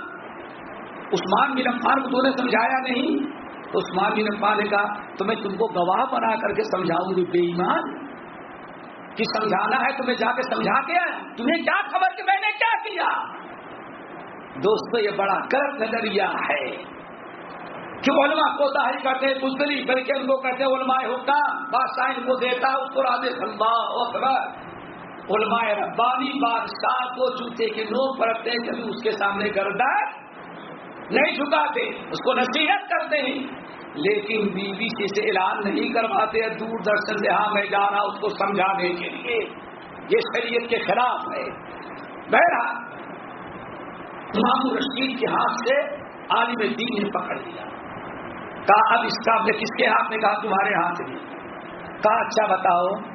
عثمان بن عفان کو تو نے سمجھایا نہیں۔ تو عثمان بن عفان نے کہا، تو میں تم کو گواہ بنا کر کے سمجھاؤں گی، بے ایمان۔ کہ سمجھانا ہے تمہیں جا کے سمجھا کے تمہیں کیا خبر کہ میں نے کیا کیا؟ دوستو، یہ بڑا غلط نظریہ ہے۔ کہ علماء کو ظاہر کرتے ہیں بزدلی بلکہ ان کو کہتے ہیں، علماء حکام بادشاہ ان کو دیتا اس کو راجے اللہ اکبر۔ علماء ربانی بادشاہ کو جوتے کے نوک پر ہیں کبھی اس کے سامنے گردہ نہیں جھکاتے، اس کو نصیحت کرتے ہیں۔ لیکن بیوی بی سے اعلان نہیں کرواتے دور درشن سے ہاں میں جا رہا اس کو سمجھانے کے لیے۔ یہ شریعت کے خلاف ہے۔ بہرحال، امام رشید کے ہاتھ سے عالم دین نے پکڑ لیا۔ کہا، اب اس کا کس کے ہاتھ میں کہا؟ تمہارے ہاتھ میں۔ کہا اچھا بتاؤ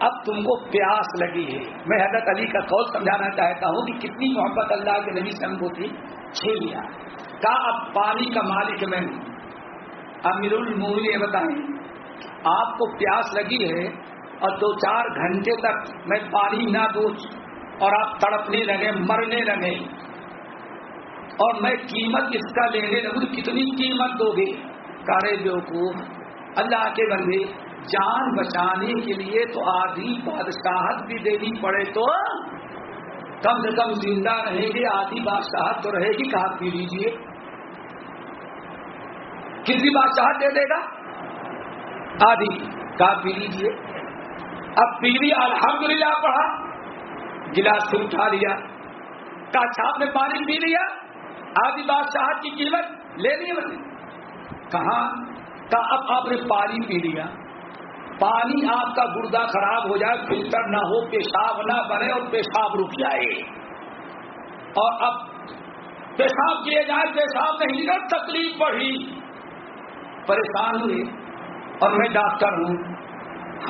اب تم کو پیاس لگی ہے۔ میں حضرت علی کا قول سمجھانا چاہتا ہوں کہ کتنی محبت اللہ کے نبی سے ہم کو تھی۔ چھ لیا۔ کہا اب پانی کا مالک میں ہوں۔ امیر المومن یہ بتائیں۔ آپ کو پیاس لگی ہے اور دو چار گھنٹے تک میں پانی نہ دوں اور آپ تڑپنے لگے، مرنے لگے۔ اور میں قیمت اس کا لینے لگوں، کتنی قیمت دو گے؟ کارے بیوقوف، اللہ کے بندے جان بچانے کے لیے تو آدھی بادشاہت بھی دینی پڑے تو کم سے کم زندہ رہیں گے، آدھی بادشاہت تو رہے گی کہاں پی لیجیے کتنی بادشاہت دے دے گا؟ آدھی کہاں پی لیجیے اب پیلی الحمدللہ پڑھا، گلاس سے اٹھا لیا۔ کا چھاپ میں پانی پی لیا، آدھی بادشاہت کی قیمت لینی بنے کہاں؟ کا اب آپ نے پانی پی لیا۔ پانی آپ کا گردہ خراب ہو جائے فلٹر نہ ہو، پیشاب نہ بنے اور پیشاب رک جائے۔ اور اب پیشاب کیے جائے، پیشاب نہیں کر تکلیف بڑھی پریشان ہوئے اور میں ڈاکٹر ہوں۔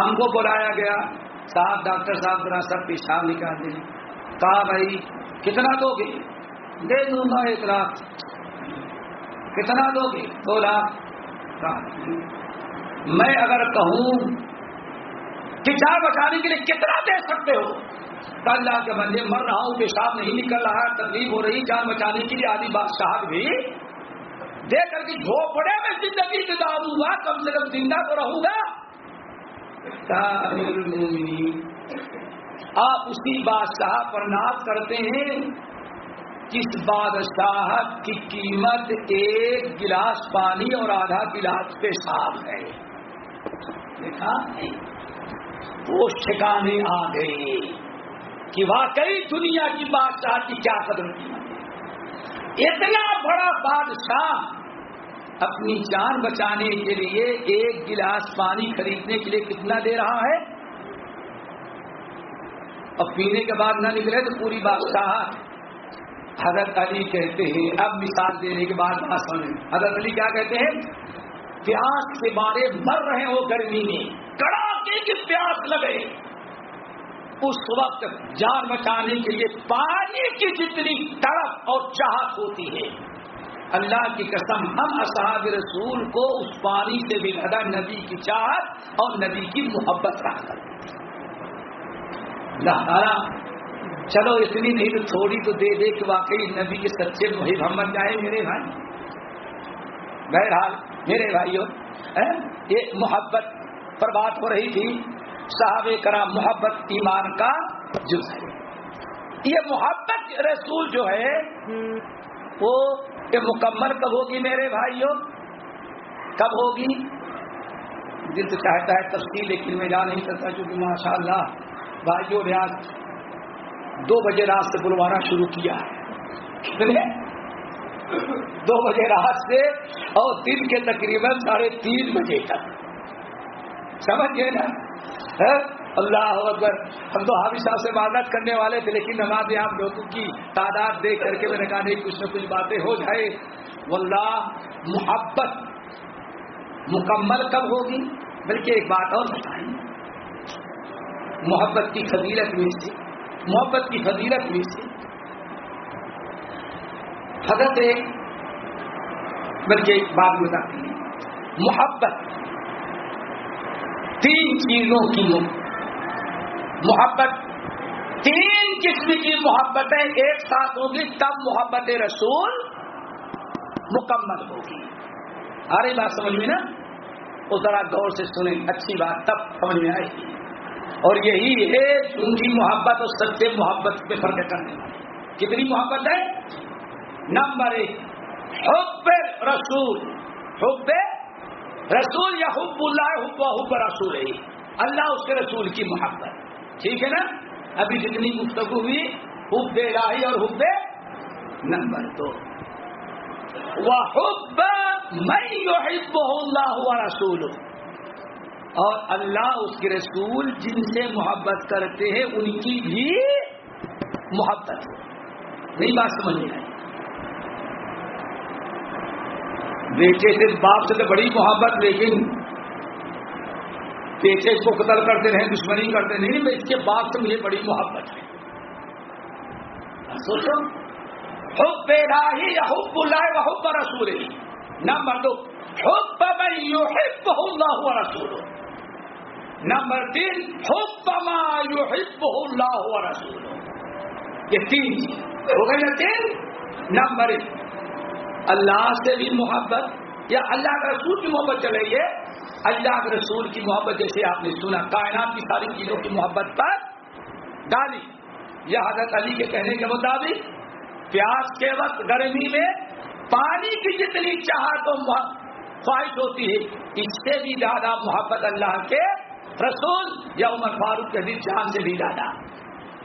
ہم کو بلایا گیا۔ صاحب، ڈاکٹر صاحب، ذرا سب پیشاب نکال دیں کہا، بھائی، کتنا دو گے؟ دے دوں گا ایک لاکھ۔ کتنا دو گے؟ دو لاکھ۔ میں اگر کہوں کہ جان بچانے کے لیے کتنا دے سکتے ہو؟ اللہ کے بندے مر رہا ہوں، پیشاب نہیں نکل رہا، تکلیف ہو رہی، جان بچانے کے لیے آدھی بادشاہ بھی دے کر کے جھوپڑے میں زندگی گزاروں گا، کم سے کم زندہ تو رہوں گا۔ آپ اسی بادشاہ پر ناز کرتے ہیں کس بادشاہت کی قیمت ایک گلاس پانی اور آدھا گلاس پیشاب ہے۔ وہ ٹھکانے آ گئے کہ واقعی دنیا کی بادشاہ کی کیا قدر قیمت ہے؟ اتنا بڑا بادشاہ اپنی جان بچانے کے لیے ایک گلاس پانی خریدنے کے لیے کتنا دے رہا ہے؟ اور پینے کے بعد نہ نکلے تو پوری بادشاہ حضرت علی کہتے ہیں، اب مثال دینے کے بعد بات سمجھ حضرت علی کیا کہتے ہیں؟ پیاس سے مارے مر رہے ہو گرمی میں، کڑاکے کی پیاس لگے۔ اس وقت جان بچانے کے لیے پانی کی جتنی تڑپ اور چاہت ہوتی ہے، اللہ کی قسم ہم اصحاب رسول کو اس پانی سے بھی زیادہ نبی کی چاہت اور نبی کی محبت رکھ کر۔ چلو اتنی نہیں تو تھوڑی تو دے دے کہ واقعی نبی کے سچے محمد جائے میرے بھائی۔ بہرحال میرے بھائیوں یہ محبت پر بات ہو رہی تھی، صحابہ کرا محبت ایمان کا جز ہے۔ یہ محبت رسول جو ہے، وہ یہ مکمل کب ہوگی میرے بھائیوں کب ہوگی؟ دل تو چاہتا ہے تفصیل، لیکن میں جا نہیں سکتا کیونکہ ماشاء اللہ بھائیوں نے آج دو بجے رات سے بلوانا شروع کیا ہے۔ دو بجے رات سے اور دن کے تقریباً ساڑھے تین بجے تک۔ سمجھ گئے نا؟ ہاں؟ اللہ اکبر۔ ہم تو حافظ صاحب سے معذرت کرنے والے تھے، لیکن نماز آپ لوگوں کی تعداد دیکھ کر کے میں نے کہا، نہیں، کچھ نہ کچھ باتیں ہو جائے۔ واللہ، محبت مکمل کب ہوگی؟ بلکہ ایک بات اور بتائیں۔ محبت کی فضیلت میں سے، محبت کی فضیلت میں سے حضرت بلکہ ایک بات بتاتی ہے۔ محبت۔ تین چیزوں کی محبت۔ تین قسم کی محبتیں ایک ساتھ ہوگی تب محبت رسول مکمل ہوگی۔ ارے بات سمجھ میں نا؟ وہ ذرا غور سے سنیں۔ اچھی بات تب سمجھ میں آئے گی۔ اور یہی ہے جھوٹی محبت اور سچے محبت پہ فرق کرنے والی۔ کتنی محبت ہے؟ نمبر ایک، حب رسول حب رسول یا حب اللہ، حب حب رسول ہے اللہ اس کے رسول کی محبت۔ ٹھیک ہے نا؟ ابھی جتنی گفتگو ہوئی، حب الہی اور حب نمبر دو۔ وہ حب میں اللہ ہوا رسول اور اللہ اس کے رسول جن سے محبت کرتے ہیں، ان کی بھی محبت۔ ہو نہیں بات سمجھ میں آئی۔ بیٹے سے باپ سے تو بڑی محبت، لیکن بیٹے کو قتل کرتے رہے، دشمنی کرتے نہیں اس کے باپ سے مجھے بڑی محبت ہے۔ سوچو، حب راہی یا حب اللہ حب رسول نمبر دو، حب من یحب اللہ و رسول نمبر تین، حب ما یحب اللہ و رسول یہ تین ہو گئی نا تین؟ نمبر ایک۔ اللہ سے بھی محبت یا اللہ کے رسول کی محبت چلے گی اللہ کے رسول کی محبت جیسے آپ نے سنا، کائنات کی ساری چیزوں کی محبت پر ڈالی۔ یہ حضرت علی کے کہنے کے مطابق، پیاس کے وقت گرمی میں پانی کی جتنی چاہت و خواہش ہوتی ہے، اس سے بھی زیادہ محبت اللہ کے رسول یا عمر فاروق کے دل جان سے بھی زیادہ۔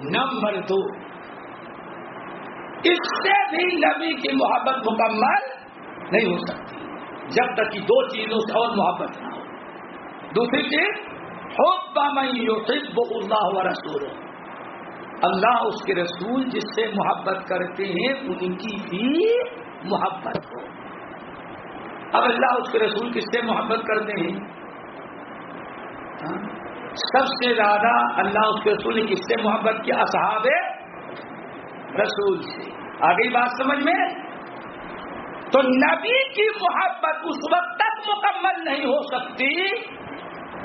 نمبر دو اس سے بھی نبی کی محبت مکمل نہیں ہو سکتی۔ جب تک کہ دو چیزوں سے اور محبت نہ ہو۔ دوسری چیز، حب میں اللہ و رسول اللہ اس کے رسول جس سے محبت کرتے ہیں، ان کی بھی محبت ہو۔ اب اللہ اس کے رسول کس سے محبت کرتے ہیں؟ ہاں؟ سب سے زیادہ اللہ اس کے رسول نے کس سے محبت کیا؟ اصحاب رسول سے آگے بات سمجھ میں؟ تو نبی کی محبت اس وقت تک مکمل نہیں ہو سکتی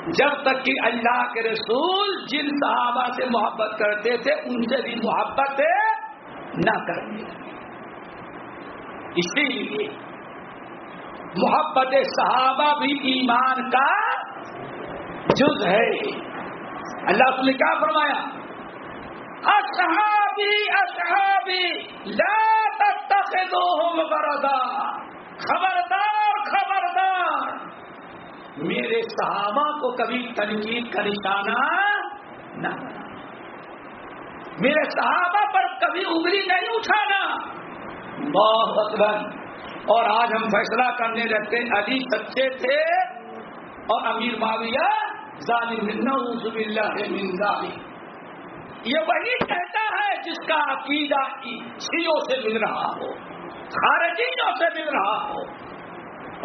جب تک کہ اللہ کے رسول جن صحابہ سے محبت کرتے تھے، ان سے بھی محبت نہ کرنے اسی لیے محبت صحابہ بھی ایمان کا جز ہے۔ اللہ نے کیا فرمایا؟ اصحابی اصحابی لا تتخذوهم بردا خبردار خبردار۔ میرے صحابہ کو کبھی تنقید کا نشانہ نہ میرے صحابہ پر کبھی انگلی نہیں اٹھانا۔ بہت اکبر۔ اور آج ہم فیصلہ کرنے لگتے علی سچے تھے اور امیر معاویہ ظالم۔ نعوذ باللہ من یہ وہی کہتا ہے جس کا عقیدہ شیوں سے مل رہا ہو خارجیوں سے مل رہا ہو۔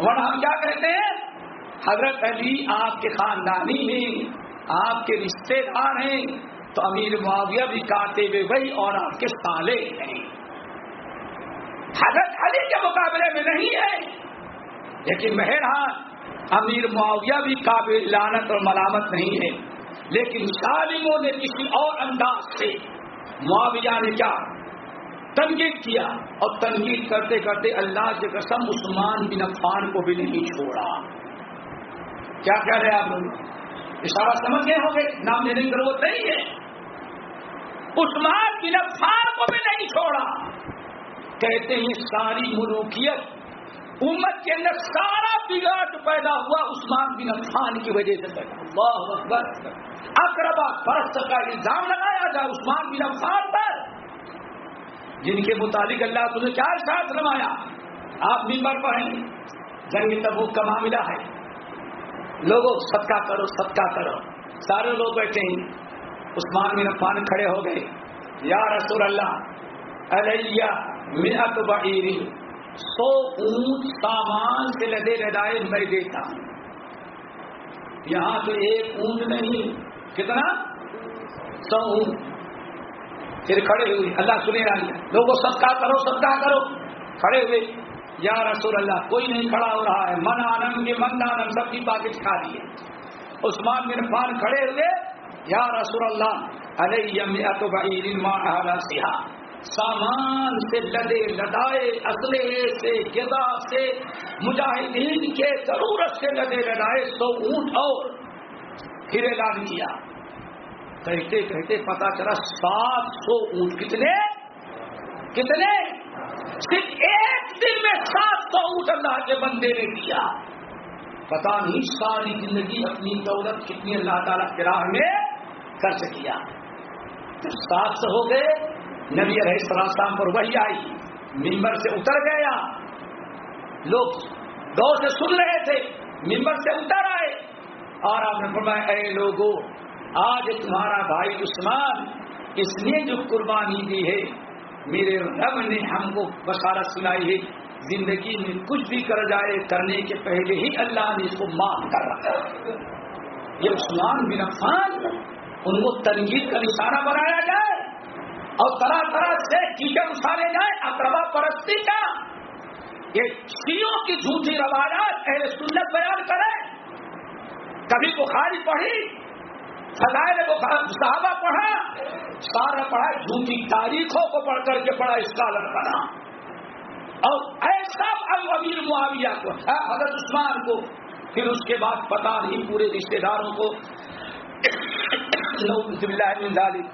ورنہ ہم کیا کہتے ہیں؟ حضرت علی آپ کے خاندانی ہیں، آپ کے رشتے دار ہیں، تو امیر معاویہ بھی کاتے ہوئے وہی اور آپ کے سالے ہیں۔ حضرت علی کے مقابلے میں نہیں ہے، لیکن مہران امیر معاویہ بھی قابل لانت اور ملامت نہیں ہے۔ لیکن ظالموں نے کسی اور انداز سے معاویہ نے کیا؟ تنقید کیا اور تنقید کرتے کرتے اللہ کے قسم عثمان بن عفان کو بھی نہیں چھوڑا۔ کیا کہہ رہے آپ لوگ؟ اشارہ سمجھ گئے ہوں گے؟ نام لینے کی ضرورت نہیں ہے۔ عثمان بن عفان کو بھی نہیں چھوڑا۔ کہتے ہیں ساری ملوکیت امت کے اندر سارا بگاڑ پیدا ہوا، عثمان بن عفان کی وجہ سے پیدا اللہ اکبر۔ اقربا کا الزام لگایا جائے عثمان بن عفان پر۔ جن کے مطابق اللہ تمہیں کیا ساتھ روایا۔ آپ ممبر پڑھیں جنگ تبوک کا معاملہ ہے۔ لوگوں صدقہ کرو صدقہ کرو۔ سارے لوگ بیٹھے ہیں۔ عثمان بن عفان کھڑے ہو گئے۔ یا رسول اللہ، علیہ میرا تو سو اونٹ سامان سے لدے لدائے میں دیتا۔ یہاں تو ایک اونٹ نہیں، کتنا؟ سو اونٹ۔ پھر کھڑے ہوئے، اللہ سنے رہا لوگوں سب کا کرو سب کا کرو۔ کھڑے ہوئے، یا رسول اللہ، کوئی نہیں کھڑا ہو رہا ہے۔ من آنند کے من آنند، سب کی باقی کھا رہی ہے عثمان بن فان کھڑے ہوئے، یا رسول اللہ، علیہ تو بھائی سیاح سامان سے لدے لدائے اسلحے سے گدا سے، مجاہدین کے ضرورت سے لدے لدائے، سو اونٹ اور پھر اعلان کیا۔ کہتے کہتے پتا چلا سات سو اونٹ۔ کتنے؟ کتنے؟ صرف ایک دن میں سات سو اونٹ اللہ کے بندے نے دیا پتا نہیں ساری زندگی اپنی دولت کتنی اللہ تعالیٰ کی راہ میں کر سکیا سات سو ہو گئے۔ نبی علیہ السلام پر وہی آئی ممبر سے اتر گیا۔ لوگ دور سے سن رہے تھے ممبر سے اتر آئے۔ اور آپ نے فرمایا، اے لوگوں آج تمہارا بھائی عثمان اس نے جو قربانی دی ہے، میرے رب نے ہم کو بشارت سنائی ہے۔ زندگی میں کچھ بھی کر جائے، کرنے کے پہلے ہی اللہ نے اس کو معاف کر رکھا یہ عثمان بن عفان، ان کو تنقید کا نشانہ بنایا جائے۔ اور طرح طرح سے ٹیچر اٹھانے جائیں، اقربا پرستی کا۔ یہ شیوں کی جھوٹی روایات اہل سنت بیان کرے کبھی بخاری پڑھی، فضائل صحابہ پڑھا سارا پڑھا جھوٹی تاریخوں کو پڑھ کر کے پڑھا اسکالر بنا۔ اور ایسا امیر معاویہ کو ہاں، حضرت عثمان کو، پھر اس کے بعد پتا نہیں پورے رشتے داروں کو۔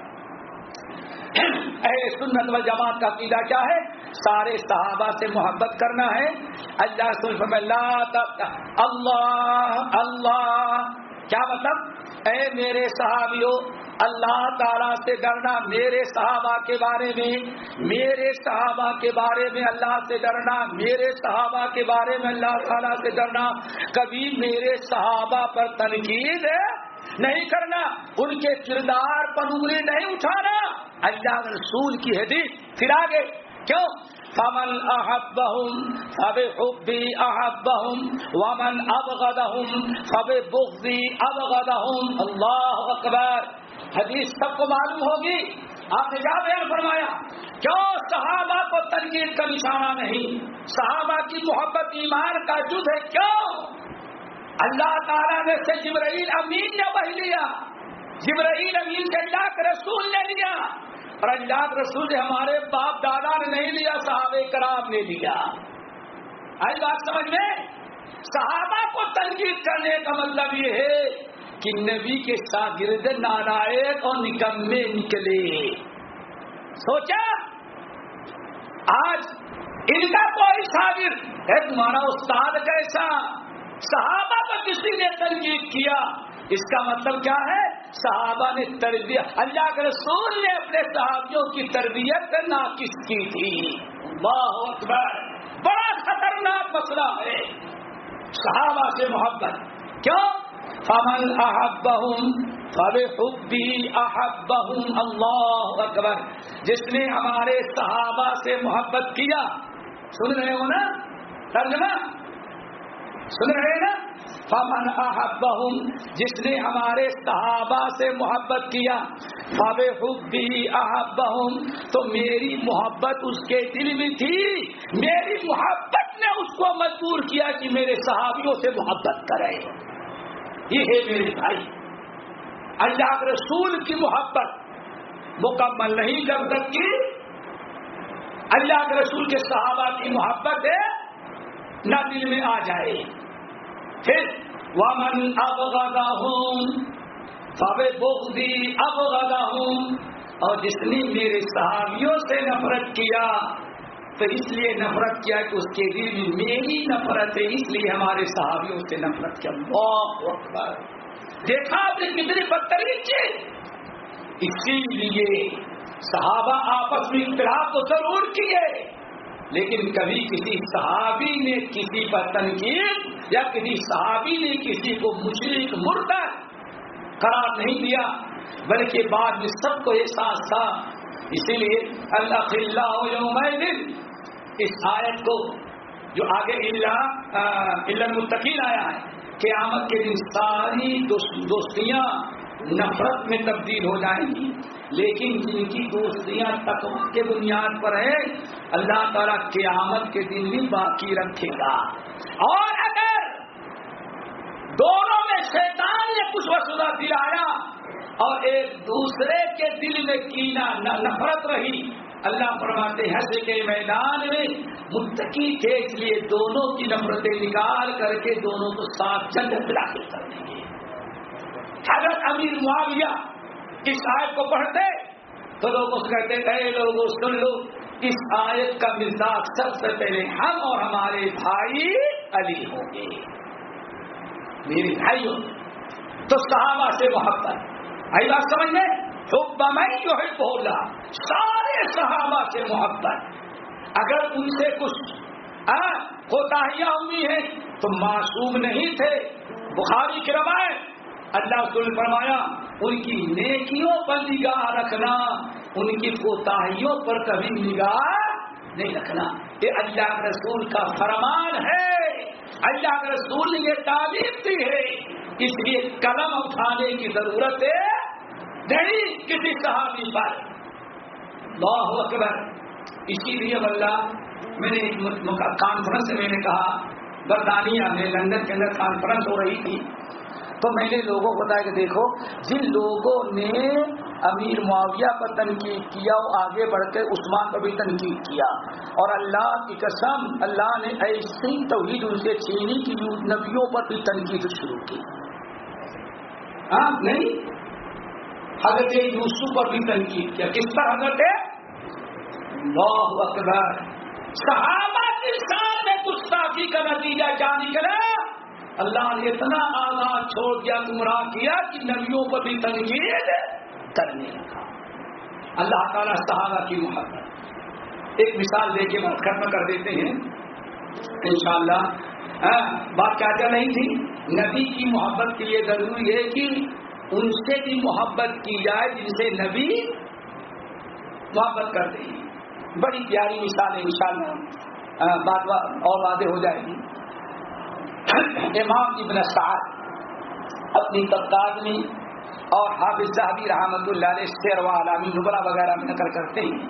اے سنت و جماعت کا قیدا کیا ہے؟ سارے صحابہ سے محبت کرنا ہے۔ اللہ اللہ اللہ اللہ۔ کیا مطلب؟ اے میرے صحابیوں اللہ تعالیٰ سے ڈرنا میرے صحابہ کے بارے میں، میرے صحابہ کے بارے میں اللہ سے ڈرنا، میرے صحابہ کے بارے میں اللہ تعالیٰ سے ڈرنا۔ کبھی میرے صحابہ پر تنقید ہے نہیں کرنا، ان کے کردار پر انگلی نہیں اٹھانا۔ اللہ رسول کی حدیث پھر آگے۔ کیوں؟ فمن احبهم فبحبي احبهم ومن ابغضهم فببغضي ابغضهم اللہ اکبر۔ حدیث سب کو معلوم ہوگی۔ آپ نے کیا بیان فرمایا۔ کیوں؟ صحابہ کو تنقید کا نشانہ نہیں۔ صحابہ کی محبت، ایمان کا جد ہے۔ کیوں؟ اللہ تعالیٰ نے سے جبرائیل امین نے بہ لیا جبرائیل امین سے اللہ کے رسول نے لیا اور اللہ کے رسول نے ہمارے باپ دادا نے نہیں لیا صحابہ کرام نے لیا آئی بات سمجھ میں؟ صحابہ کو تنقید کرنے کا مطلب یہ ہے کہ نبی کے شاگرد نارائق اور نکمے نکلے۔ سوچا؟ آج ان کا کوئی شاگرد ہے تمہارا استاد کیسا؟ صحابہ کو کسی نے تنقید کیا؟ اس کا مطلب کیا ہے؟ صحابہ نے تربیت، اللہ کے رسول نے اپنے صحابیوں کی تربیت ناقص کی تھی۔ اللہ اکبر، بڑا خطرناک مسئلہ ہے۔ صحابہ سے محبت۔ کیوں؟ فمن احبہم فبحبی احبہم اللہ اکبر۔ جس نے ہمارے صحابہ سے محبت کیا، سن رہے ہو نا؟ ترجمہ؟ سن رہے نا؟ فمن احبہم جس نے ہمارے صحابہ سے محبت کیا فب حبی احبہم تو میری محبت اس کے دل میں تھی۔ میری محبت نے اس کو مجبور کیا کہ میرے صحابیوں سے محبت کرے۔ یہ ہے میرے بھائی۔ اللہ کے رسول کی محبت مکمل نہیں کر سکتی اللہ کے رسول کے صحابہ کی محبت ہے نہ دل میں آ جائے۔ پھر ومن اب گادا ہوں فب اب گادا ہوں اور جس نے میرے صحابیوں سے نفرت کیا، تو اس لیے نفرت کیا کہ اس کے دل میں میری نفرت ہے، اس لیے ہمارے صحابیوں سے نفرت کیا۔ بہت وقت دیکھا آپ نے کتنی بدترین چیز۔ اسی لیے صحابہ آپس میں اختلاف تو ضرور کیے۔ لیکن کبھی کسی صحابی نے کسی پر تنقید یا کسی صحابی نے کسی کو مشرق مردہ قرار نہیں دیا، بلکہ بعد میں سب کو احساس تھا۔ اسی لیے اللہ اللہ اس آیت کو جو آگے اللہ متقین آیا ہے، قیامت کے دن ساری دوستیاں نفرت میں تبدیل ہو جائیں گی۔ لیکن جن کی دوستیاں تقوی کے بنیاد پر ہے اللہ تعالیٰ قیامت کے دن بھی باقی رکھے گا۔ اور اگر دونوں میں شیطان نے کچھ وسودہ دلایا اور ایک دوسرے کے دل میں کینا نفرت رہی، اللہ فرماتے ہیں کے میدان میں متقی تھے اس لیے دونوں کی نفرتیں نکال کر کے دونوں کو ساتھ جنت داخل کر دیں گے حضرت امیر معاویہ اس آیت کو پڑھتے تو لوگ اس کہتے تھے لوگ سن لو، اس آیت کا مزاج سب سے پہلے ہم اور ہمارے بھائی علی ہوں گے۔ میرے بھائی ہوں تو صحابہ سے محبت۔ آئی بات سمجھ میں؟ جو ہے بولا سارے صحابہ سے محبت۔ اگر ان سے کچھ کوتاہیاں ہوئی ہیں، تو معصوم نہیں تھے۔ بخاری کی روایت اللہ نے فرمایا، ان کی نیکیوں پر نگاہ رکھنا، ان کی کوتاہیوں پر کبھی نگاہ نہیں رکھنا۔ یہ اللہ کے رسول کا فرمان ہے۔ اللہ کے رسول نے یہ تعلیم دی ہے۔ اس لیے قلم اٹھانے کی ضرورت ہے نہیں کسی صحابی پر۔ اللہ اکبر۔ اسی لیے اللہ میں نے کانفرنس میں نے کہا، برطانیہ میں لندن کے اندر کانفرنس ہو رہی تھی۔ تو میں نے لوگوں کو بتایا کہ دیکھو، جن لوگوں نے امیر معاویہ پر تنقید کیا وہ آگے بڑھ کے عثمان پر بھی تنقید کیا۔ اور اللہ کی قسم، اللہ نے ایسی توحید ان سے چینی کی نبیوں پر بھی تنقید شروع کی۔ ہاں نہیں؟ حضرت یوسف پر بھی تنقید کیا۔ کس پر حضرت؟ ہے اللہ اکبر۔ صحابہ کے سامنے گستاخی کا نتیجہ کیا نکلا۔ اللہ نے اتنا آزاد چھوڑ دیا گمراہ کیا کہ نبیوں پر بھی تنقید کرنے لگا۔ اللہ تعالیٰ صحابہ کی محبت۔ ایک مثال دے کے بات ختم کر دیتے ہیں۔ انشاءاللہ ہاں، بات کیا کیا نہیں تھی؟ نبی کی محبت کے لیے ضروری ہے کہ ان سے بھی محبت کی جائے جن سے نبی محبت کرتے ہیں۔ بڑی پیاری مثال ہے ان شاء اللہ ہاں، بات اور واضح ہو جائے گی۔ امام ابن سعد اپنی تبداد میں اور حافظ صاحبی رحمت اللہ علیہ شیر و علامی نبرا وغیرہ میں نقل کرتے ہیں۔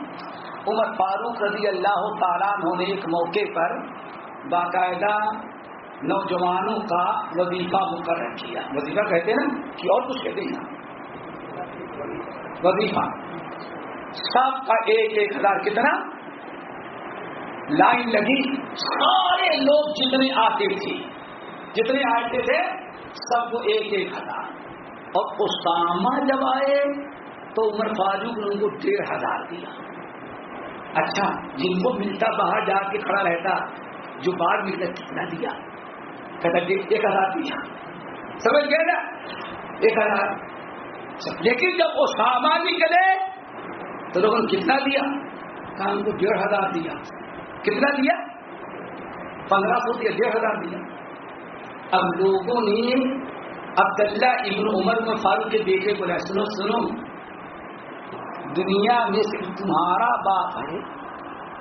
عمر فاروق رضی اللہ تعالیٰ نے ایک موقع پر باقاعدہ نوجوانوں کا وظیفہ مقرر کیا۔ وظیفہ کہتے ہیں نا کہ اور کچھ کہتے ہیں وظیفہ۔ سب کا ایک ایک ہزار کتنا؟ لائن لگی۔ سارے لوگ جتنے آتے تھے۔ جتنے آئے تھے، سب کو ایک ایک ہزار۔ اور اسامہ جب آئے، تو عمر فاروق نے ان کو ڈیڑھ ہزار دیا۔ اچھا جن کو ملتا باہر جا کے کھڑا رہتا، جو باہر ملتا، کتنا دیا؟ کہتا ایک ہزار دیا۔ سمجھ گئے نا؟ ایک ہزار۔ اچھا، لیکن جب اسامہ نکلے، تو لوگوں نے کتنا دیا؟ کہا، ان کو ڈیڑھ ہزار دیا۔ کتنا دیا؟ پندرہ سو دیا، ڈیڑھ ہزار دیا۔ اب لوگوں نے عبداللہ ابن عمر میں فاروق کے بیٹے کو سنو سنو۔ دنیا میں صرف تمہارا باپ ہے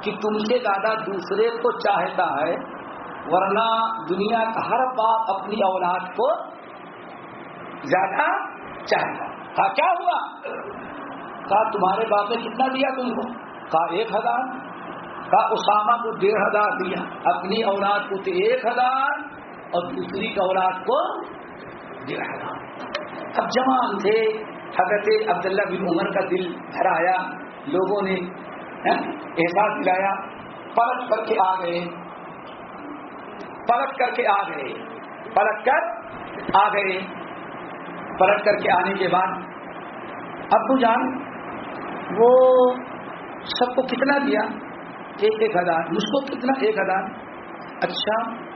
کہ تم سے زیادہ دوسرے کو چاہتا ہے، ورنہ دنیا کا ہر باپ اپنی اولاد کو زیادہ چاہتا کہا، کیا ہوا؟ کہا، تمہارے باپ نے کتنا دیا تم کو؟ کہا، ایک ہزار۔ کہا، اسامہ کو ڈیڑھ ہزار دیا۔ اپنی اولاد کو تو ایک ہزار۔ اور دوسری اولاد کو ڈیڑھ اب جوان تھے، حضرت عبداللہ بن عمر کا دل بھر آیا۔ لوگوں نے احساس دلایا۔ پلٹ کر کے آ گئے۔ پلٹ کر کے آ گئے۔ پلٹ کر آ گئے۔ پلٹ کر کے آنے کے بعد، ابو جان، وہ سب کو کتنا دیا؟ ایک ایک ہزار۔ مجھ کو کتنا؟ ایک ہزار۔ اچھا۔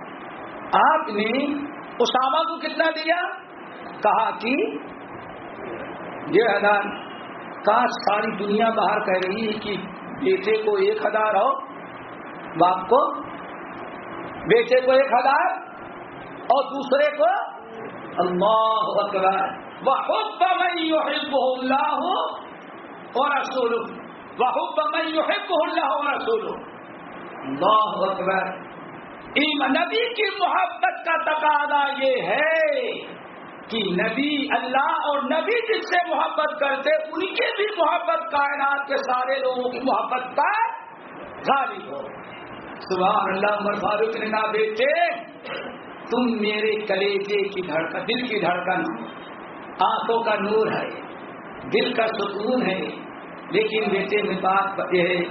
آپ نے اسامہ کو کتنا دیا؟ کہا کہ ڈیڑھ ہزار۔ کہا ساری دنیا باہر کہہ رہی ہے کہ بیٹے کو ایک ہزار ہو باپ کو بیٹے کو ایک ہزار اور دوسرے کو اللہ اکبر۔ بحب من يحبه اللہ اور رسول بحب من يحبه اللہ اور رسول اللہ اکبر۔ نبی کی محبت کا تقاضا یہ ہے کہ نبی اللہ اور نبی جس سے محبت کرتے، ان کی بھی محبت کائنات کے سارے لوگوں کی محبت پر غالب ہو۔ سبحان اللہ، عمر فاروق نے کہا، بیٹے، تم میرے کلیجے کی دھڑکن، دل کی دھڑکن آنکھوں کا نور ہے، دل کا سکون ہے۔ لیکن بیٹے، میں بات یہ ہے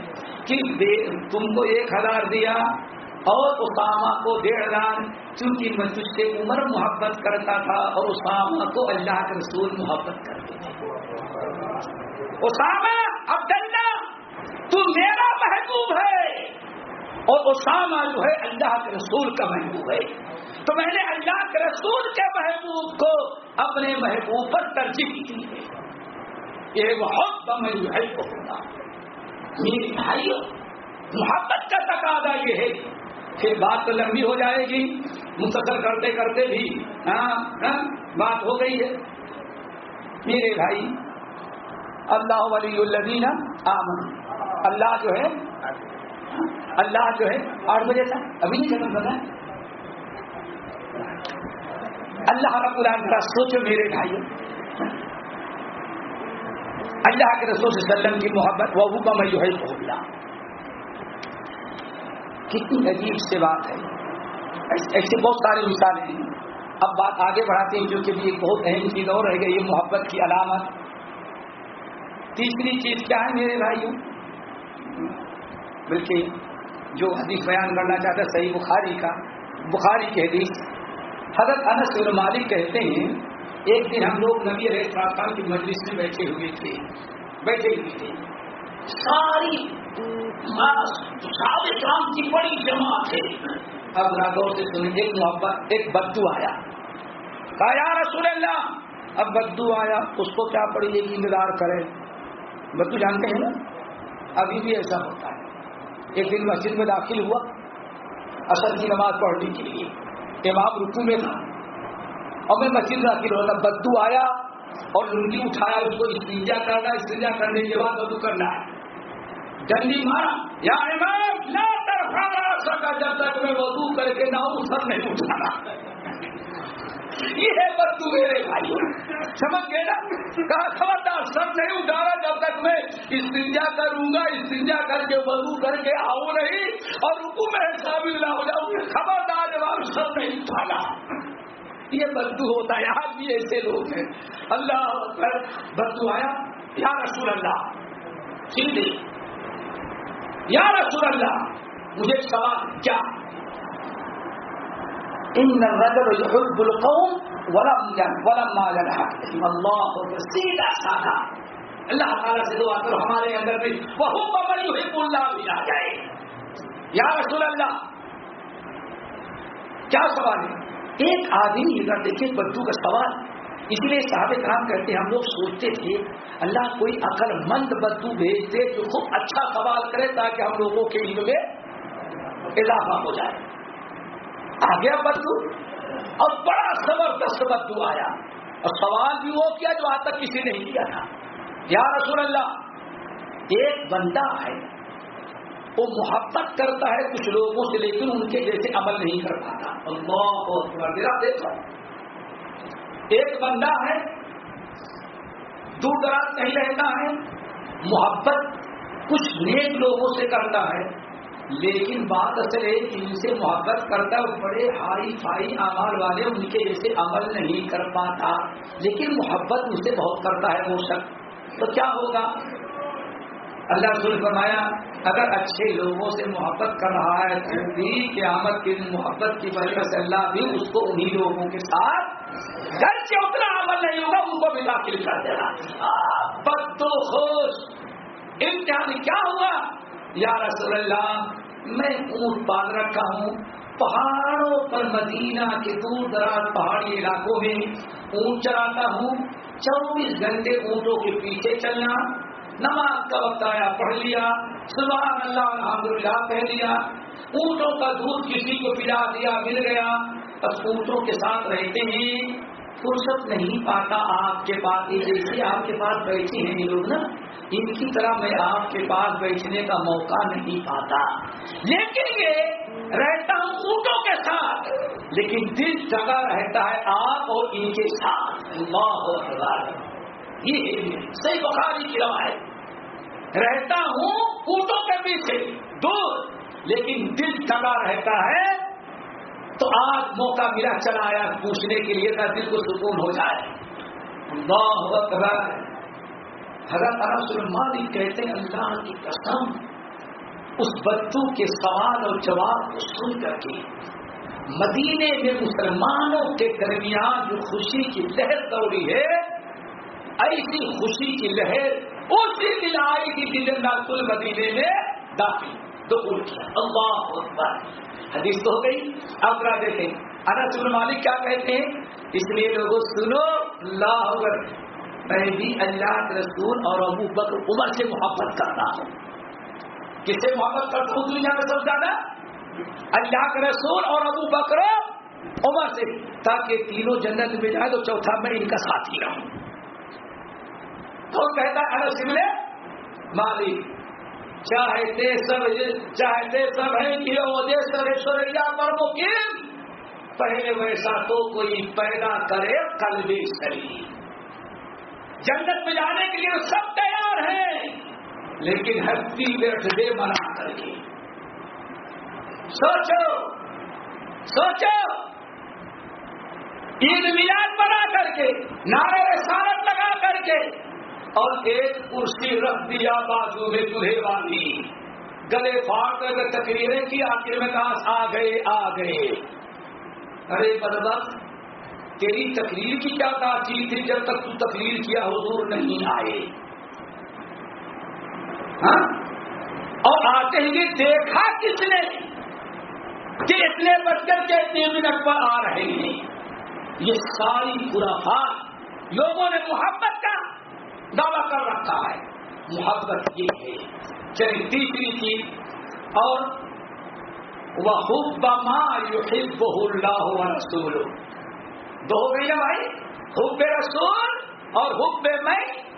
کہ تم کو ایک ہزار دیا اور اسامہ کو ڈیڑھ ہزار چونکہ میں تجھ سے عمر محبت کرتا تھا اور اسامہ کو اللہ کے رسول محبت کرتے تھے اسامہ، عبداللہ، تو میرا محبوب ہے۔ اور اسامہ جو ہے اللہ کے رسول کا محبوب ہے۔ تو میں نے اللہ کے رسول کے محبوب کو اپنے محبوب پر ترجیح دی ہے، یہ بہت محبوب ہوگا میری بھائیوں محبت کا تقاضا یہ ہے۔ پھر بات تو لمبی ہو جائے گی مسفر کرتے کرتے بھی ہاں ہاں بات ہو گئی ہے۔ میرے بھائی، اللہ ولی الدین آمن اللہ جو ہے، اللہ جو ہے، آٹھ بجے تک۔ ابھی نہیں ختم کرنا اللہ رب العالمین کا سوچو میرے بھائی اللہ کے رسول صلی اللہ علیہ وسلم کی محبت وہ حکم جو ہے اللہ۔ کتنی عجیب سے بات ہے۔ ایسے بہت سارے مثالیں ہیں۔ اب بات آگے بڑھاتے ہیں، جو کہ بھی ایک بہت اہم چیز اور رہ گئی یہ محبت کی علامت۔ تیسری چیز کیا ہے میرے بھائیوں؟ بلکہ جو حدیث بیان کرنا چاہتا ہے، صحیح بخاری کا۔ بخاری کی حدیث۔ حضرت انس بن مالک کہتے ہیں، ایک دن ہم لوگ نبی علیہ السلام کی مجلس میں بیٹھے ہوئے تھے۔ بیٹھے ہوئے تھے۔ ساری رام کی بڑی جماعت ہے۔ اب راگور سے سنیں، ایک محبت ایک بدو آیا۔ کہا، یا رسول اللہ، اب بدو آیا، اس کو کیا پڑی ایک انتظار کرے؟ بدو جانتے ہیں نا؟ ابھی بھی ایسا ہوتا ہے۔ ایک دن مسجد میں داخل ہوا اصل کی نماز پڑھنے کے لیے۔ امام رکو میں تھا۔ اور میں مسجد داخل ہوتا، بدو آیا اور لنگی اٹھایا، اس کو استنجا کرنا، استنجا کرنے کے بعد بدو کرنا ہے۔ ڈنڈی مارا۔ یا امام، لا سکا جب تک میں وضو کر کے نہ سر نہیں اٹھانا۔ یہ ہے بدو میرے بھائی۔ سمجھ گئے نا؟ کہا، خبردار، سر نہیں اٹھانا جب تک میں استنجا کروں گا، استنجا کر کے وضو کر کے آؤں نہیں اور رکو میں شامل نہ ہو جاؤں۔ خبردار جواب، سر نہیں اٹھانا۔ یہ بدو ہوتا ہے آج بھی ایسے لوگ ہیں۔ اللہ اکبر بدو آیا؟ یا رسول اللہ۔ سیدھے یا رسول اللہ، مجھے سوال، کیا؟ ان الرجل يحب القوم ولم ولما يلحق اللہ سیدھا سادہ۔ اللہ تعالیٰ سے دعا کرو، ہمارے اندر بھی۔ وہ من يحب اللہ بھی آ جائے یا رسول اللہ، کیا سوال ہے؟ ایک آدمی اگر دیکھیں بدو کا سوال۔ اس لیے صاحب کام کرتے ہم لوگ سوچتے تھے، اللہ کوئی عقل مند بدو بھیج دے جو خوب اچھا سوال کرے تاکہ ہم لوگوں کے علم میں اضافہ ہو جائے۔ آ گیا بدو اور بڑا زبردست بدو آیا۔ اور سوال بھی وہ کیا جو آج تک کسی نے کیا تھا۔ یا رسول اللہ، ایک بندہ ہے وہ محبت کرتا ہے کچھ لوگوں سے، لیکن ان کے جیسے عمل نہیں کر پاتا۔ اللہ میرا دیکھو، ایک بندہ ہے، دور دراز کہیں رہتا ہے، محبت کچھ نیک لوگوں سے کرتا ہے، لیکن بات اصل ہے جن سے محبت کرتا ہے، بڑے ہائی فائی امال والے ان کے جیسے عمل نہیں کر پاتا۔ لیکن محبت ان سے بہت کرتا ہے، وہ شخص۔ تو کیا ہوگا؟ اللہ رسول فرمایا، اگر اچھے لوگوں سے محبت کر رہا ہے تو بھی قیامت کی محبت کی وجہ سے اللہ بھی اس کو انہی لوگوں کے ساتھ گھر سے اتنا عمل نہیں ہوگا، ان کو بھی داخل کر دینا بد خوش۔ امتحان کیا ہوا؟ یا رسول اللہ، میں اونٹ پال رکھا ہوں۔ پہاڑوں پر مدینہ کے دور دراز پہاڑی علاقوں میں اونٹ چلاتا ہوں۔ چوبیس گھنٹے اونٹوں کے پیچھے چلنا۔ نماز کا وقت آیا، پڑھ لیا صبح اللہ الحمد للہ کہہ لیا اونٹوں کا دودھ کسی کو پلا دیا، مل گیا۔ بس اونٹوں کے ساتھ رہتے ہیں، فرصت نہیں پاتا آپ کے پاس۔ جیسے آپ کے پاس بیٹھے ہیں یہ لوگ نا۔ ان کی طرح میں آپ کے پاس بیٹھنے کا موقع نہیں پاتا۔ لیکن یہ رہتا ہوں اونٹوں کے ساتھ۔ لیکن دل جگہ رہتا ہے آپ اور ان کے ساتھ۔ یہ صحیح بخاری کی روایت رہتا ہوں اونٹوں کے پیچھے، دور، لیکن دل جگہ رہتا ہے۔ تو آج موقع ملا چلا آیا، پوچھنے کے لیے تھا، دل کو سکون ہو جائے۔ اللہ اکبر۔ حضرت انس کہتے ہیں، اللہ کی قسم، اس بدو کے سوال اور جواب کو سن کر کے، مدینے میں مسلمانوں کے درمیان جو خوشی کی لہر دوڑی ہے ایسی خوشی کی لہر اسی دن آئی کی دل کل مدینے میں داخل دخول کیا اللہ اکبر۔ حدیث تو ہو گئی۔ اب را دیکھیں۔ انس مالک کیا کہتے ہیں؟ اس لیے لوگوں، سنو، اللہ اکبر۔ میں بھی اللہ کے رسول اور ابو بکر عمر سے محبت کرتا ہوں۔ کس سے محبت کرتا ہوں؟ دنیا میں سب زیادہ۔ اللہ کے رسول اور ابو بکر عمر سے۔ تاکہ تینوں جنت میں جائے تو چوتھا میں ان کا ساتھی رہوں۔ تو کہتا ہے؟ سملے مالک چاہتے سب چاہتے سب ہیں کہ وہ سریا پر مقیم پہلے ویسا تو کوئی پیدا کرے کل بھی شریر جنت میں جانے کے لیے سب تیار ہیں، لیکن ہستی بیٹھ دے بنا کر کے۔ سوچو سوچو۔ عید میلاد بنا کر کے نعرے رسالت لگا کر کے اور ایک کرسی رکھ دیا بازو میں دلہے والی۔ گلے پھاڑ کر کے تقریریں کی، آخر میں کہاں آ گئے آ گئے۔ ارے بدبخت تیری تقریر کی کیا تاثیر تھی؟ جب تک تو تقریر کیا حضور نہیں آئے۔ ہاں؟ اور آتے ہی دیکھا کس نے؟ کہ اتنے بج کر کے اتنے منٹ پر آ رہے ہیں۔ یہ ساری خرافات لوگوں نے محبت کا دعویٰ کر رکھا ہے۔ محبت یہ ہے۔ چلی تیسری چیز۔ اور وہ حب ماں یو حب اللہ رسول دو ہو گئی نا بھائی؟ حب رسول اور حب میں۔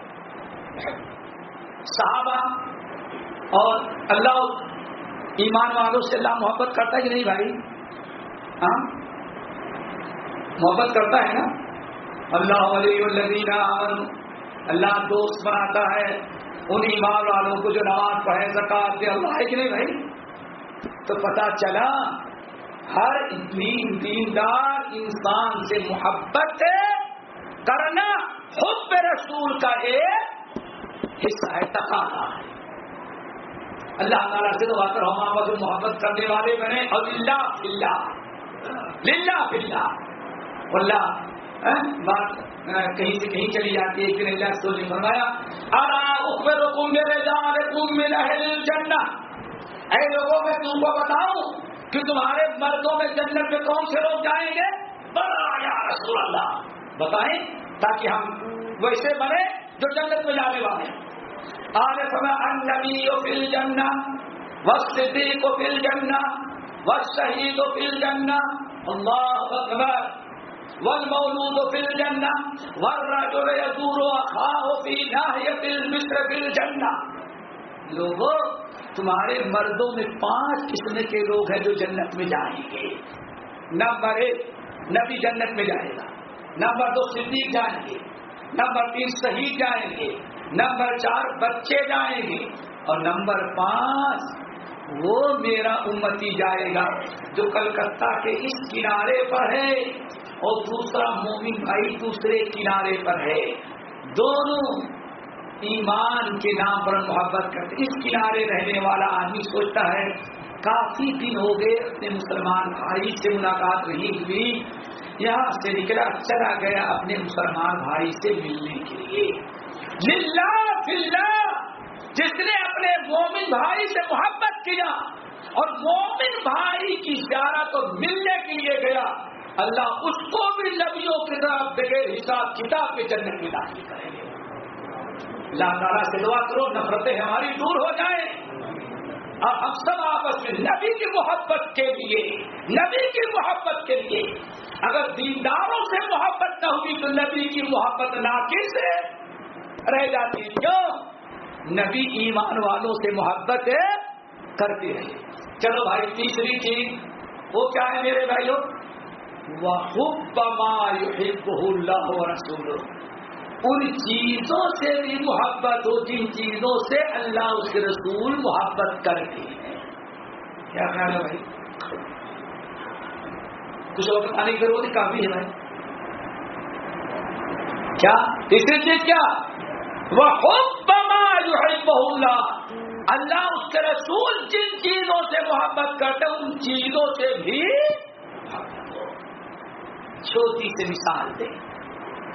صحابہ اور اللہ ایمان والوں سے اللہ محبت کرتا ہے کہ نہیں بھائی؟ ہاں؟ محبت کرتا ہے نا؟ اللہ علیہ اللہ دوست بناتا ہے، ان ایمان والوں کو جو نماز پڑھے زکات دے اللہ ہے کہ نہیں بھائی؟ تو پتا چلا، ہر دین دیندار انسان سے محبت کرنا حب رسول کا ایک حصہ ہے، تقاضا ہے۔ اللہ تعالیٰ سے تو بات محمد، محبت کرنے والے بنے اور للہ فلّہ للہ فلّہ اللہ بات ہاں، کہیں سے کہیں چلی جاتی ہے پھر اللہ سو نے فرمایا ارا رکم میرے جان رکم میرا جنت اے لوگوں، میں تم کو بتاؤں کہ تمہارے مردوں میں جنت میں کون سے لوگ جائیں گے؟ بڑا یا رسول اللہ۔ بتائیں تاکہ ہم ویسے بنے جو جنت میں جانے والے آج سمے انبی و فل جنا و صدیق و فل جنا و شہید و فل جنا اللہ اکبر۔ والمولود في الجنة والرجل يدور أخاه في ناحية المصر في الجنة. لوگوں تمہارے مردوں میں پانچ قسم کے لوگ ہیں جو جنت میں جائیں گے. نمبر ایک، نبی جنت میں جائے گا. نمبر دو، صدیق جائیں گے. نمبر تین شہید جائیں گے. نمبر چار، بچے جائیں گے. اور نمبر پانچ، وہ میرا امتی جائے گا جو کلکتہ کے اس کنارے پر ہے. اور دوسرا مومن بھائی دوسرے کنارے پر ہے، دونوں ایمان کے نام پر محبت کرتے اس کنارے رہنے والا آدمی سوچتا ہے، کافی دن ہو گئے اپنے مسلمان بھائی سے ملاقات نہیں ہوئی۔ یہاں سے نکلا، چلا گیا اپنے مسلمان بھائی سے ملنے کے لیے۔ للہ فلّہ جس نے اپنے مومن بھائی سے محبت کیا اور مومن بھائی کی زیارت اور ملنے کے لیے گیا۔ اللہ اس کو بھی نبیوں کی طرف بغیر حساب کتاب کے جنت میں داخل کریں گے۔ اللہ تعالیٰ سے دعا کرو، نفرتیں ہماری دور ہو جائیں۔ اور ہم سب آپس میں نبی کی محبت کے لیے، نبی کی محبت کے لیے۔ اگر دینداروں سے محبت نہ ہوگی تو نبی کی محبت ناقص رہ جاتی کیوں؟ نبی ایمان والوں سے محبت کرتے رہے۔ چلو بھائی، تیسری چیز، وہ کیا ہے میرے بھائیوں؟ اللہ رسول ان چیزوں سے بھی محبت ہو، جن چیزوں سے اللہ اس کے رسول محبت کرتے ہیں۔ کیا خیال ہے بھائی؟ کچھ اور بتانے کی ضرورت کافی ہے بھائی۔ کیا؟ تیسری چیز کیا؟ وہ اللہ اللہ اس کے رسول جن چیزوں سے محبت کرتے ان چیزوں سے بھی چھوٹی سے مثال دے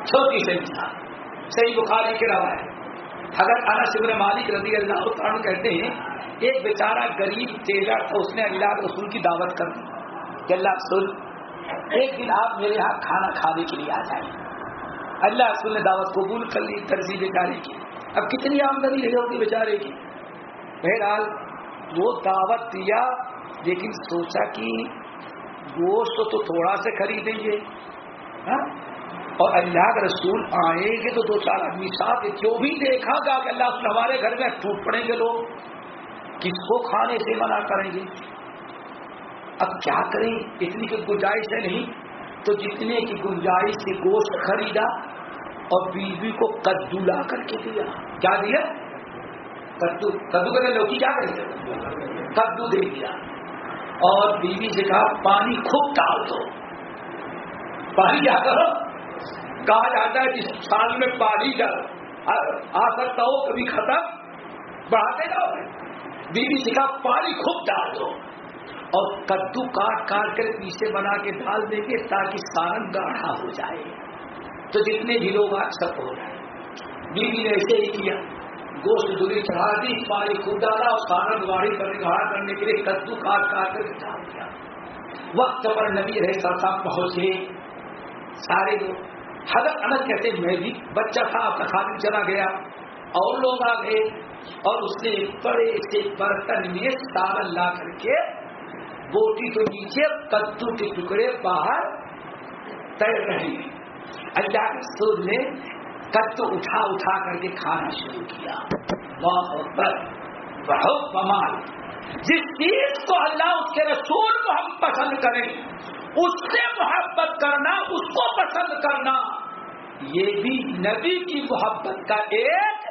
چھوٹی سے مثال۔ صحیح بخاری کے روایت اگر انس ابن مالک رضی اللہ عنہ کہتے ہیں، ایک بیچارہ غریب تیجا تھا، اس نے اللہ رسول کی دعوت کر دی۔ کہ اللہ رسول ایک دن آپ میرے یہاں کھانا کھانے کے لیے آ جائیں۔ اللہ رسول نے دعوت قبول کر لی، ترجیح بیچارے کی۔ اب کتنی آمدنی رہی ہوگی بیچارے کی؟ بہرحال وہ دعوت دیا، لیکن سوچا کہ گوشت تو تھوڑا سے خریدیں گے۔ ہاں؟ اور اللہ کے رسول آئیں گے تو دو چار آدمی ساتھ جو بھی دیکھا گا کہ اللہ ہمارے گھر میں ٹوٹ پڑیں گے لوگ، کس کو کھانے سے منع کریں گے؟ اب کیا کریں؟ اتنی کی گنجائش ہے نہیں؟ تو جتنے کی گنجائش سے گوشت خریدا اور بیوی کو کدو لا کر کے دیا۔ کیا دیا؟ کدو۔ کدو کے لوکی کیا کریں کدو دے دیا۔ اور بیوی سے کہا، پانی خوب ڈال دو. پانی کیا کرو؟ کہا جاتا ہے جس سال میں پانی ڈال آ سکتا ہو کبھی ختم بڑھاتے جاؤ۔ بیوی سے کہا، پانی خوب ڈال دو. اور کدو کاٹ کاٹ کر پیسے بنا کے ڈال دیں گے تاکہ سارن گاڑھا ہو جائے۔ تو جتنے بھی لوگ آج سب ہو جائے بیوی نے ایسے ہی کیا۔ گوشت دوری چڑھا دی، پانی خوب ڈالا اور سارن گاڑی کرنے گاڑا کرنے کے لیے کدو کاٹ کاٹ کر ڈال دیا۔ وقت پر نبی رہے سرسا پہنچے۔ سارے لوگ حضرت انس کہتے میں بھی بچہ تھا، اپنا خادم چلا گیا۔ اور لوگ آ گئے۔ اور اس نے بڑے سے برتن میں سارن لا کر کے بوٹی تو نیچے، کدو کے ٹکڑے باہر تیر رہے۔ ہیں اللہ کے سور نے کدو اٹھا اٹھا کر کے کھانا شروع کیا۔ بہت بہت کمال جس چیز کو اللہ اس کے رسول کو ہم پسند کریں اس سے محبت کرنا، اس کو پسند کرنا، یہ بھی نبی کی محبت کا ایک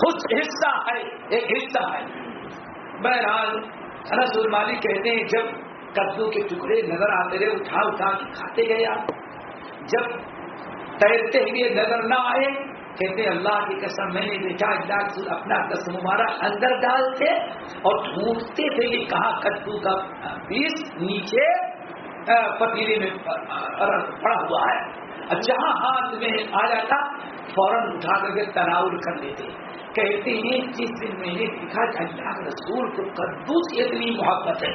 کچھ حصہ ہے، ایک حصہ ہے۔ بہرحال انس المالی کہتے ہیں، جب کدو کے ٹکڑے نظر آتے رہے، اٹھا اٹھا کے کھاتے گئے آپ۔ جب تیرتے ہوئے نظر نہ آئے، کہتے اللہ کی قسم، میں نے دیکھا اللہ اپنا قسم ہمارا اندر ڈالتے اور ڈھونڈتے تھے کہ کہاں کدو کا پیس نیچے پتیلے میں پڑا ہوا ہے۔ جہاں ہاتھ میں آ جاتا فوراً اٹھا کر کے تناول کر لیتے۔ کہتے ہیں، جس دن میں نے دیکھا کہ اللہ رسول کو کدو سے اتنی محبت ہے۔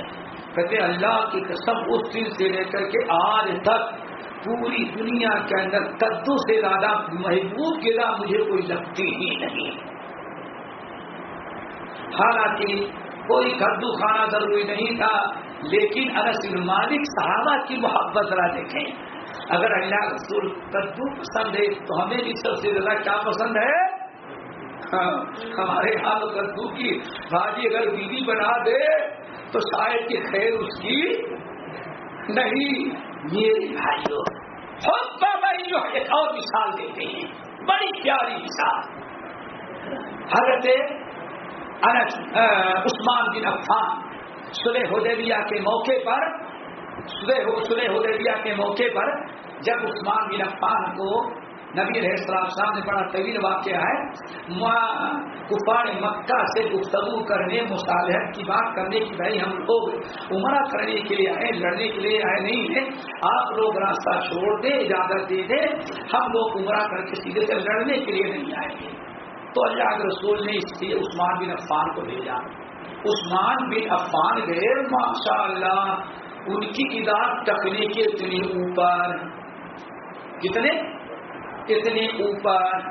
کہتے اللہ کی قسم، اس دن سے لے کر کے آج تک پوری دنیا کے اندر کدو سے زیادہ محبوب گرا مجھے کوئی لگتی ہی نہیں۔ حالانکہ کوئی کدو کھانا ضروری نہیں تھا، لیکن انس مالک صحابہ کی محبت ذرا دیکھیں، اگر اللہ رسول کدو پسند ہے تو ہمیں بھی سب سے زیادہ کیا پسند ہے؟ ہاں، ہمارے یہاں کدو کی بھاجی اگر بیوی بنا دے تو شاید کی خیر اس کی نہیں میرے بھائیوں خود بھائیوں ایک اور مثال دیتے ہیں، بڑی پیاری مثال۔ حضرت عثمان بن عفان سلح حدیبیہ کے موقع پر سلح حدیبیہ کے موقع پر جب عثمان بن عفان کو نبی علیہ السلام صاحب نے بڑا طویل واقعہ ہے۔ کفار مکہ سے گفتگو کرنے، مصالحت کی بات کرنے کی بھائی ہم لوگ عمرہ کرنے کے لیے آئے، لڑنے کے لیے آئے نہیں ہیں۔ آپ لوگ راستہ چھوڑ دیں، اجازت دے دیں۔ ہم لوگ عمرہ کر کے سیدھے سے لڑنے کے لیے نہیں آئیں گے تو اللہ کے رسول نے اس لیے عثمان بن عفان کو بھیجا۔ عثمان بن عفان گئے ماشاء اللہ ان کی ادار تکنیکی اتنی اوپر۔ کتنے؟ اتنی اوپر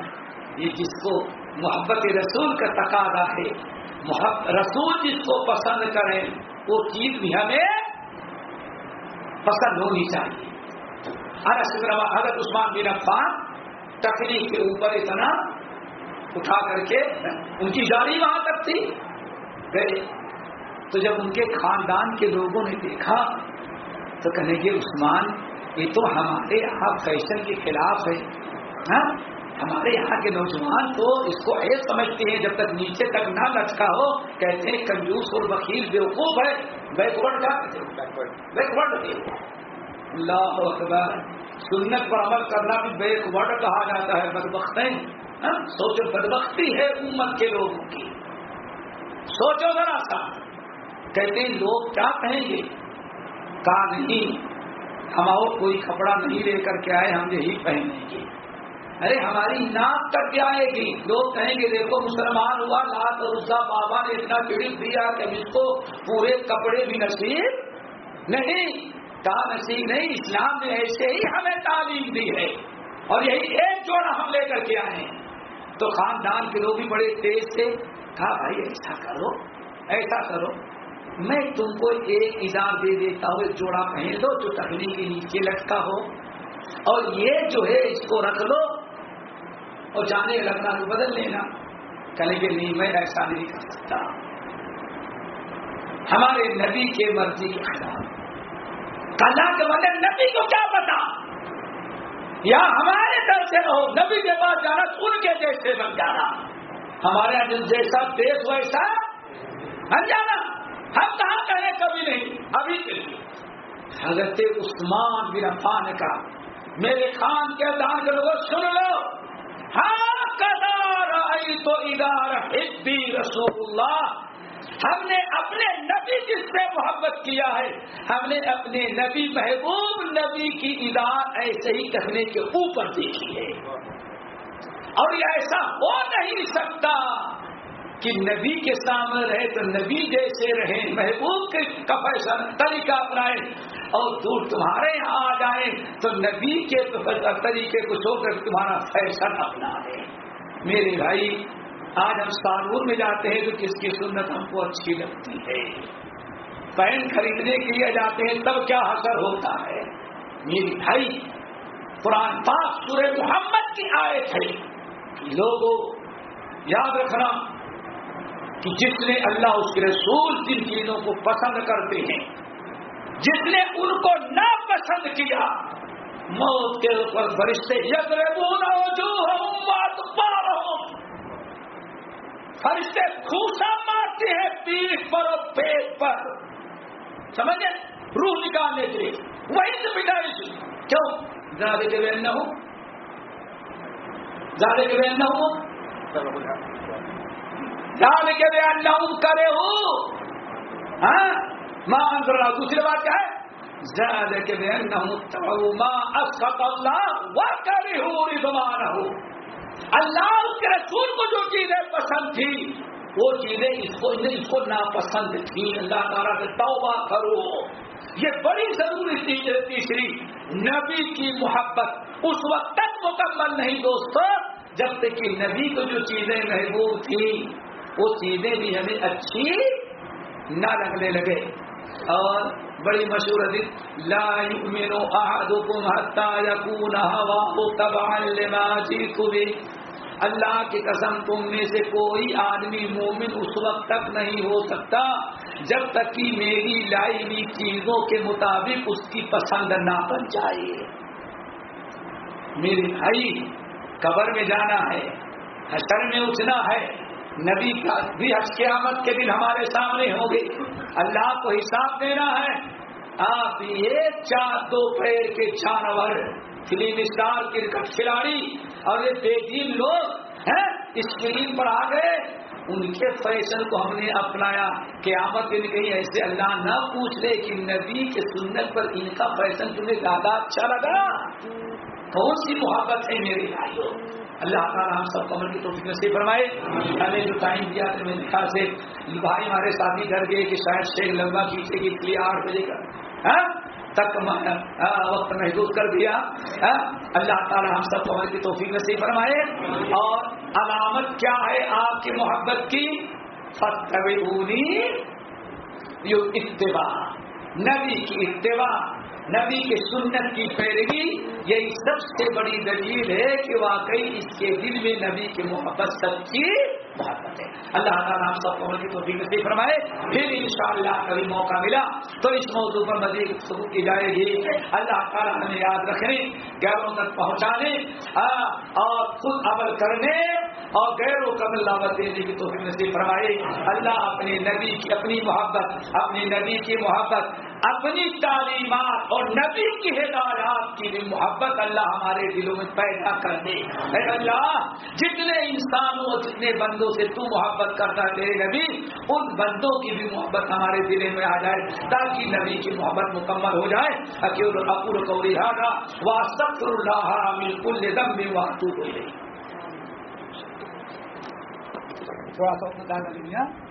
یہ جس کو محبت رسول کا تقاضا ہے محبت رسول جس کو پسند کرے، وہ چیز بھی ہمیں پسند ہونی چاہیے۔ حضرت عثمان بن عفان تقریب کے اوپر اتنا اٹھا کر کے ان کی جاری وہاں تک تھی۔ گئے تو جب ان کے خاندان کے لوگوں نے دیکھا تو کہنے کے عثمان، یہ تو ہمارے یہاں فیشن کے خلاف ہے۔ ہاں؟ ہمارے یہاں کے نوجوان تو اس کو ایسے سمجھتے ہیں، جب تک نیچے تک نہ لچکا ہو، کہتے ہیں کنجوس اور وکیل بیوقوف ہے بیکورڈ کا؟ بیکورڈ۔ اللہ اکبر۔ سنت پر عمل کرنا بھی بیکورڈ کہا جاتا ہے، بدبخت ہاں؟ سوچو، بدبختی ہے امت کے لوگوں کی۔ سوچو ذرا سا۔ کہتے ہیں، لوگ کیا کہیں گے؟ کہا نہیں۔ ہم اور کوئی کپڑا نہیں لے کر کے آئے، ہم یہی پہنیں گے۔ ارے ہماری ناک کٹ آئے گی لوگ کہیں گے دیکھو مسلمان ہوا، لات اور بابا نے اتنا پیڑ دیا کہ اس کو پورے کپڑے بھی نصیب نہیں کا نصیب نہیں، اسلام نے ایسے ہی ہمیں تعلیم دی ہے۔ اور یہی ایک جوڑا ہم لے کر کے آئے ہیں۔ تو خاندان کے لوگ بھی بڑے تیز تھے، کہا بھائی ایسا کرو ایسا کرو۔ میں تم کو ایک ادار دے دیتا ہوں، ایک جوڑا پہن لو جو تکلیف کے نیچے لٹکا ہو۔ اور یہ جو ہے، اس کو رکھ لو۔ اور جانے لگنا تو بدل لینا۔ کہیں گے نہیں، میں ایسا نہیں کر سکتا۔ ہمارے نبی کے مرضی کے خلاف کلا کے بدل نبی کو کیا پتا؟ یا ہمارے در سے رہو نبی کے پاس جانا ان کے دیش سے بن جانا۔ ہمارے یہاں جیسا دیش ویسا، بن جانا۔ ہم کہاں کہیں؟ کبھی نہیں، ابھی کے لیے۔ حضرت عثمان بن عفان کا میرے خان کے دان کے لوگ سن لو۔ تو ادار رسول اللہ ہم نے اپنے نبی جس سے محبت کیا ہے۔ ہم نے اپنے نبی محبوب نبی کی ادار ایسے ہی کہنے کے اوپر دیکھی ہے۔ اور یہ ایسا ہو نہیں سکتا۔ کہ نبی کے سامنے رہے تو نبی جیسے رہے، محبوب کے فیصلہ طریقہ اپنائے اور دور تمہارے یہاں آ جائے تو نبی کے طریقے کو چھوڑ کر تمہارا فیصلہ اپنا لے میرے بھائی، آج ہم سالور میں جاتے ہیں تو کس کی سنت ہم کو اچھی لگتی ہے؟ پین خریدنے کے لیے جاتے ہیں تب کیا اثر ہوتا ہے؟ میری بھائی، قرآن پاک سورہ محمد کی آئے تھے لوگوں، یاد رکھنا کہ جس نے اللہ اس کے رسول جن چیزوں کو پسند کرتے ہیں، جس نے ان کو ناپسند کیا، موت کے اوپر فرشتے یگ جو فرشتے کھوسا مارتے ہیں پیٹ پر اور پیٹ پر۔ سمجھے؟ روح نکالنے کے لیے۔ وہی سے مٹائی تھی کیوں؟ زیادہ کے بہن نہ ہو زیادہ کے بہن نہ ہو زیادہ کے بہن نہ کرے ہو۔ ہاں؟ ماں اندر دوسری بات کیا ہے؟ زیادہ کے بہن نہ ہوں ماں اسفت اللہ وہ کرے ہو رضوان ہو اللہ اس کے رسول کو جو چیزیں پسند تھی، وہ چیزیں اس کو اس کو ناپسند تھی۔ اللہ تعالیٰ سے توبہ کرو۔ یہ بڑی ضروری چیز ہے تیسری، نبی کی محبت۔ اس وقت تک مکمل نہیں دوستو، جب تک کہ نبی کو جو چیزیں محبوب تھی وہ چیزیں بھی ہمیں اچھی نہ لگنے لگے۔ اور بڑی مشہور حدیث، لا یؤمنو احدکم حتی یکون ہوا تبعا لما جیتو اللہ کی قسم، تم میں سے کوئی آدمی مومن اس وقت تک نہیں ہو سکتا جب تک کہ میری لائی ہوئی چیزوں کے مطابق اس کی پسند نہ بن جائے۔ میرے بھائی، قبر میں جانا ہے، حشر میں اٹھنا ہے۔ نبی کا بھی حج قیامت کے دن ہمارے سامنے ہوں گے۔ اللہ کو حساب دینا ہے۔ آپ یہ چار دو پیر کے جانور فلم اسٹار کرکٹ کھلاڑی اور یہ بے دین لوگ ہیں، اسکرین پر آ گئے۔ ان کے فیشن کو ہم نے اپنایا۔ قیامت کے لیے کہیں ایسے اللہ نہ پوچھ لے کہ نبی کے سنت پر ان کا فیشن تمہیں زیادہ اچھا لگا۔ کون سی محبت ہے میرے بھائیوں؟ اللہ تعالیٰ ہم سب کمر کی توفیق نصیب فرمائے۔ ہمیں جو ٹائم دیا تھا میرے خیال سے بھائی ہمارے ساتھی گھر گئے کہ شاید شیخ لمبا کھینچے گی اس لیے آٹھ بجے کا ہاں؟ تک ہاں، وقت محدود کر دیا ہاں؟ اللہ تعالیٰ ہم سب کمر کی توفیق نصیب فرمائے۔ اور علامت کیا ہے آپ کی محبت کی؟ فتح اتباع نبی کی اتباع۔ نبی کے سنت کی پیروی یہی سب سے بڑی دلیل ہے کہ واقعی اس کے دل میں نبی کی محبت سچی محبت ہے۔ اللہ تعالیٰ ہم سب کو تو نصیب فرمائے۔ پھر انشاءاللہ کبھی موقع ملا تو اس موضوع پر مزید ثبوت کی جائے گی۔ اللہ تعالیٰ ہمیں یاد رکھنے گیروں تک پہنچانے اور خود عمل کرنے اور غیر و قبل دعوت دینے کی توفیق نصیب فرمائے۔ اللہ اپنے نبی کی اپنی محبت اپنی نبی کی محبت اپنی تعلیمات اور نبی کی ہدایات کی بھی محبت اللہ ہمارے دلوں میں پیدا کر دے۔ اے اللہ، جتنے انسانوں اور جتنے بندوں سے تو محبت کرتا تیرے نبی، ان بندوں کی بھی محبت ہمارے دل میں آ جائے تاکہ نبی کی محبت مکمل ہو جائے۔ اپور کو رہا وہ اللہ بالکل دم بھی ہو رہی تھوڑا سا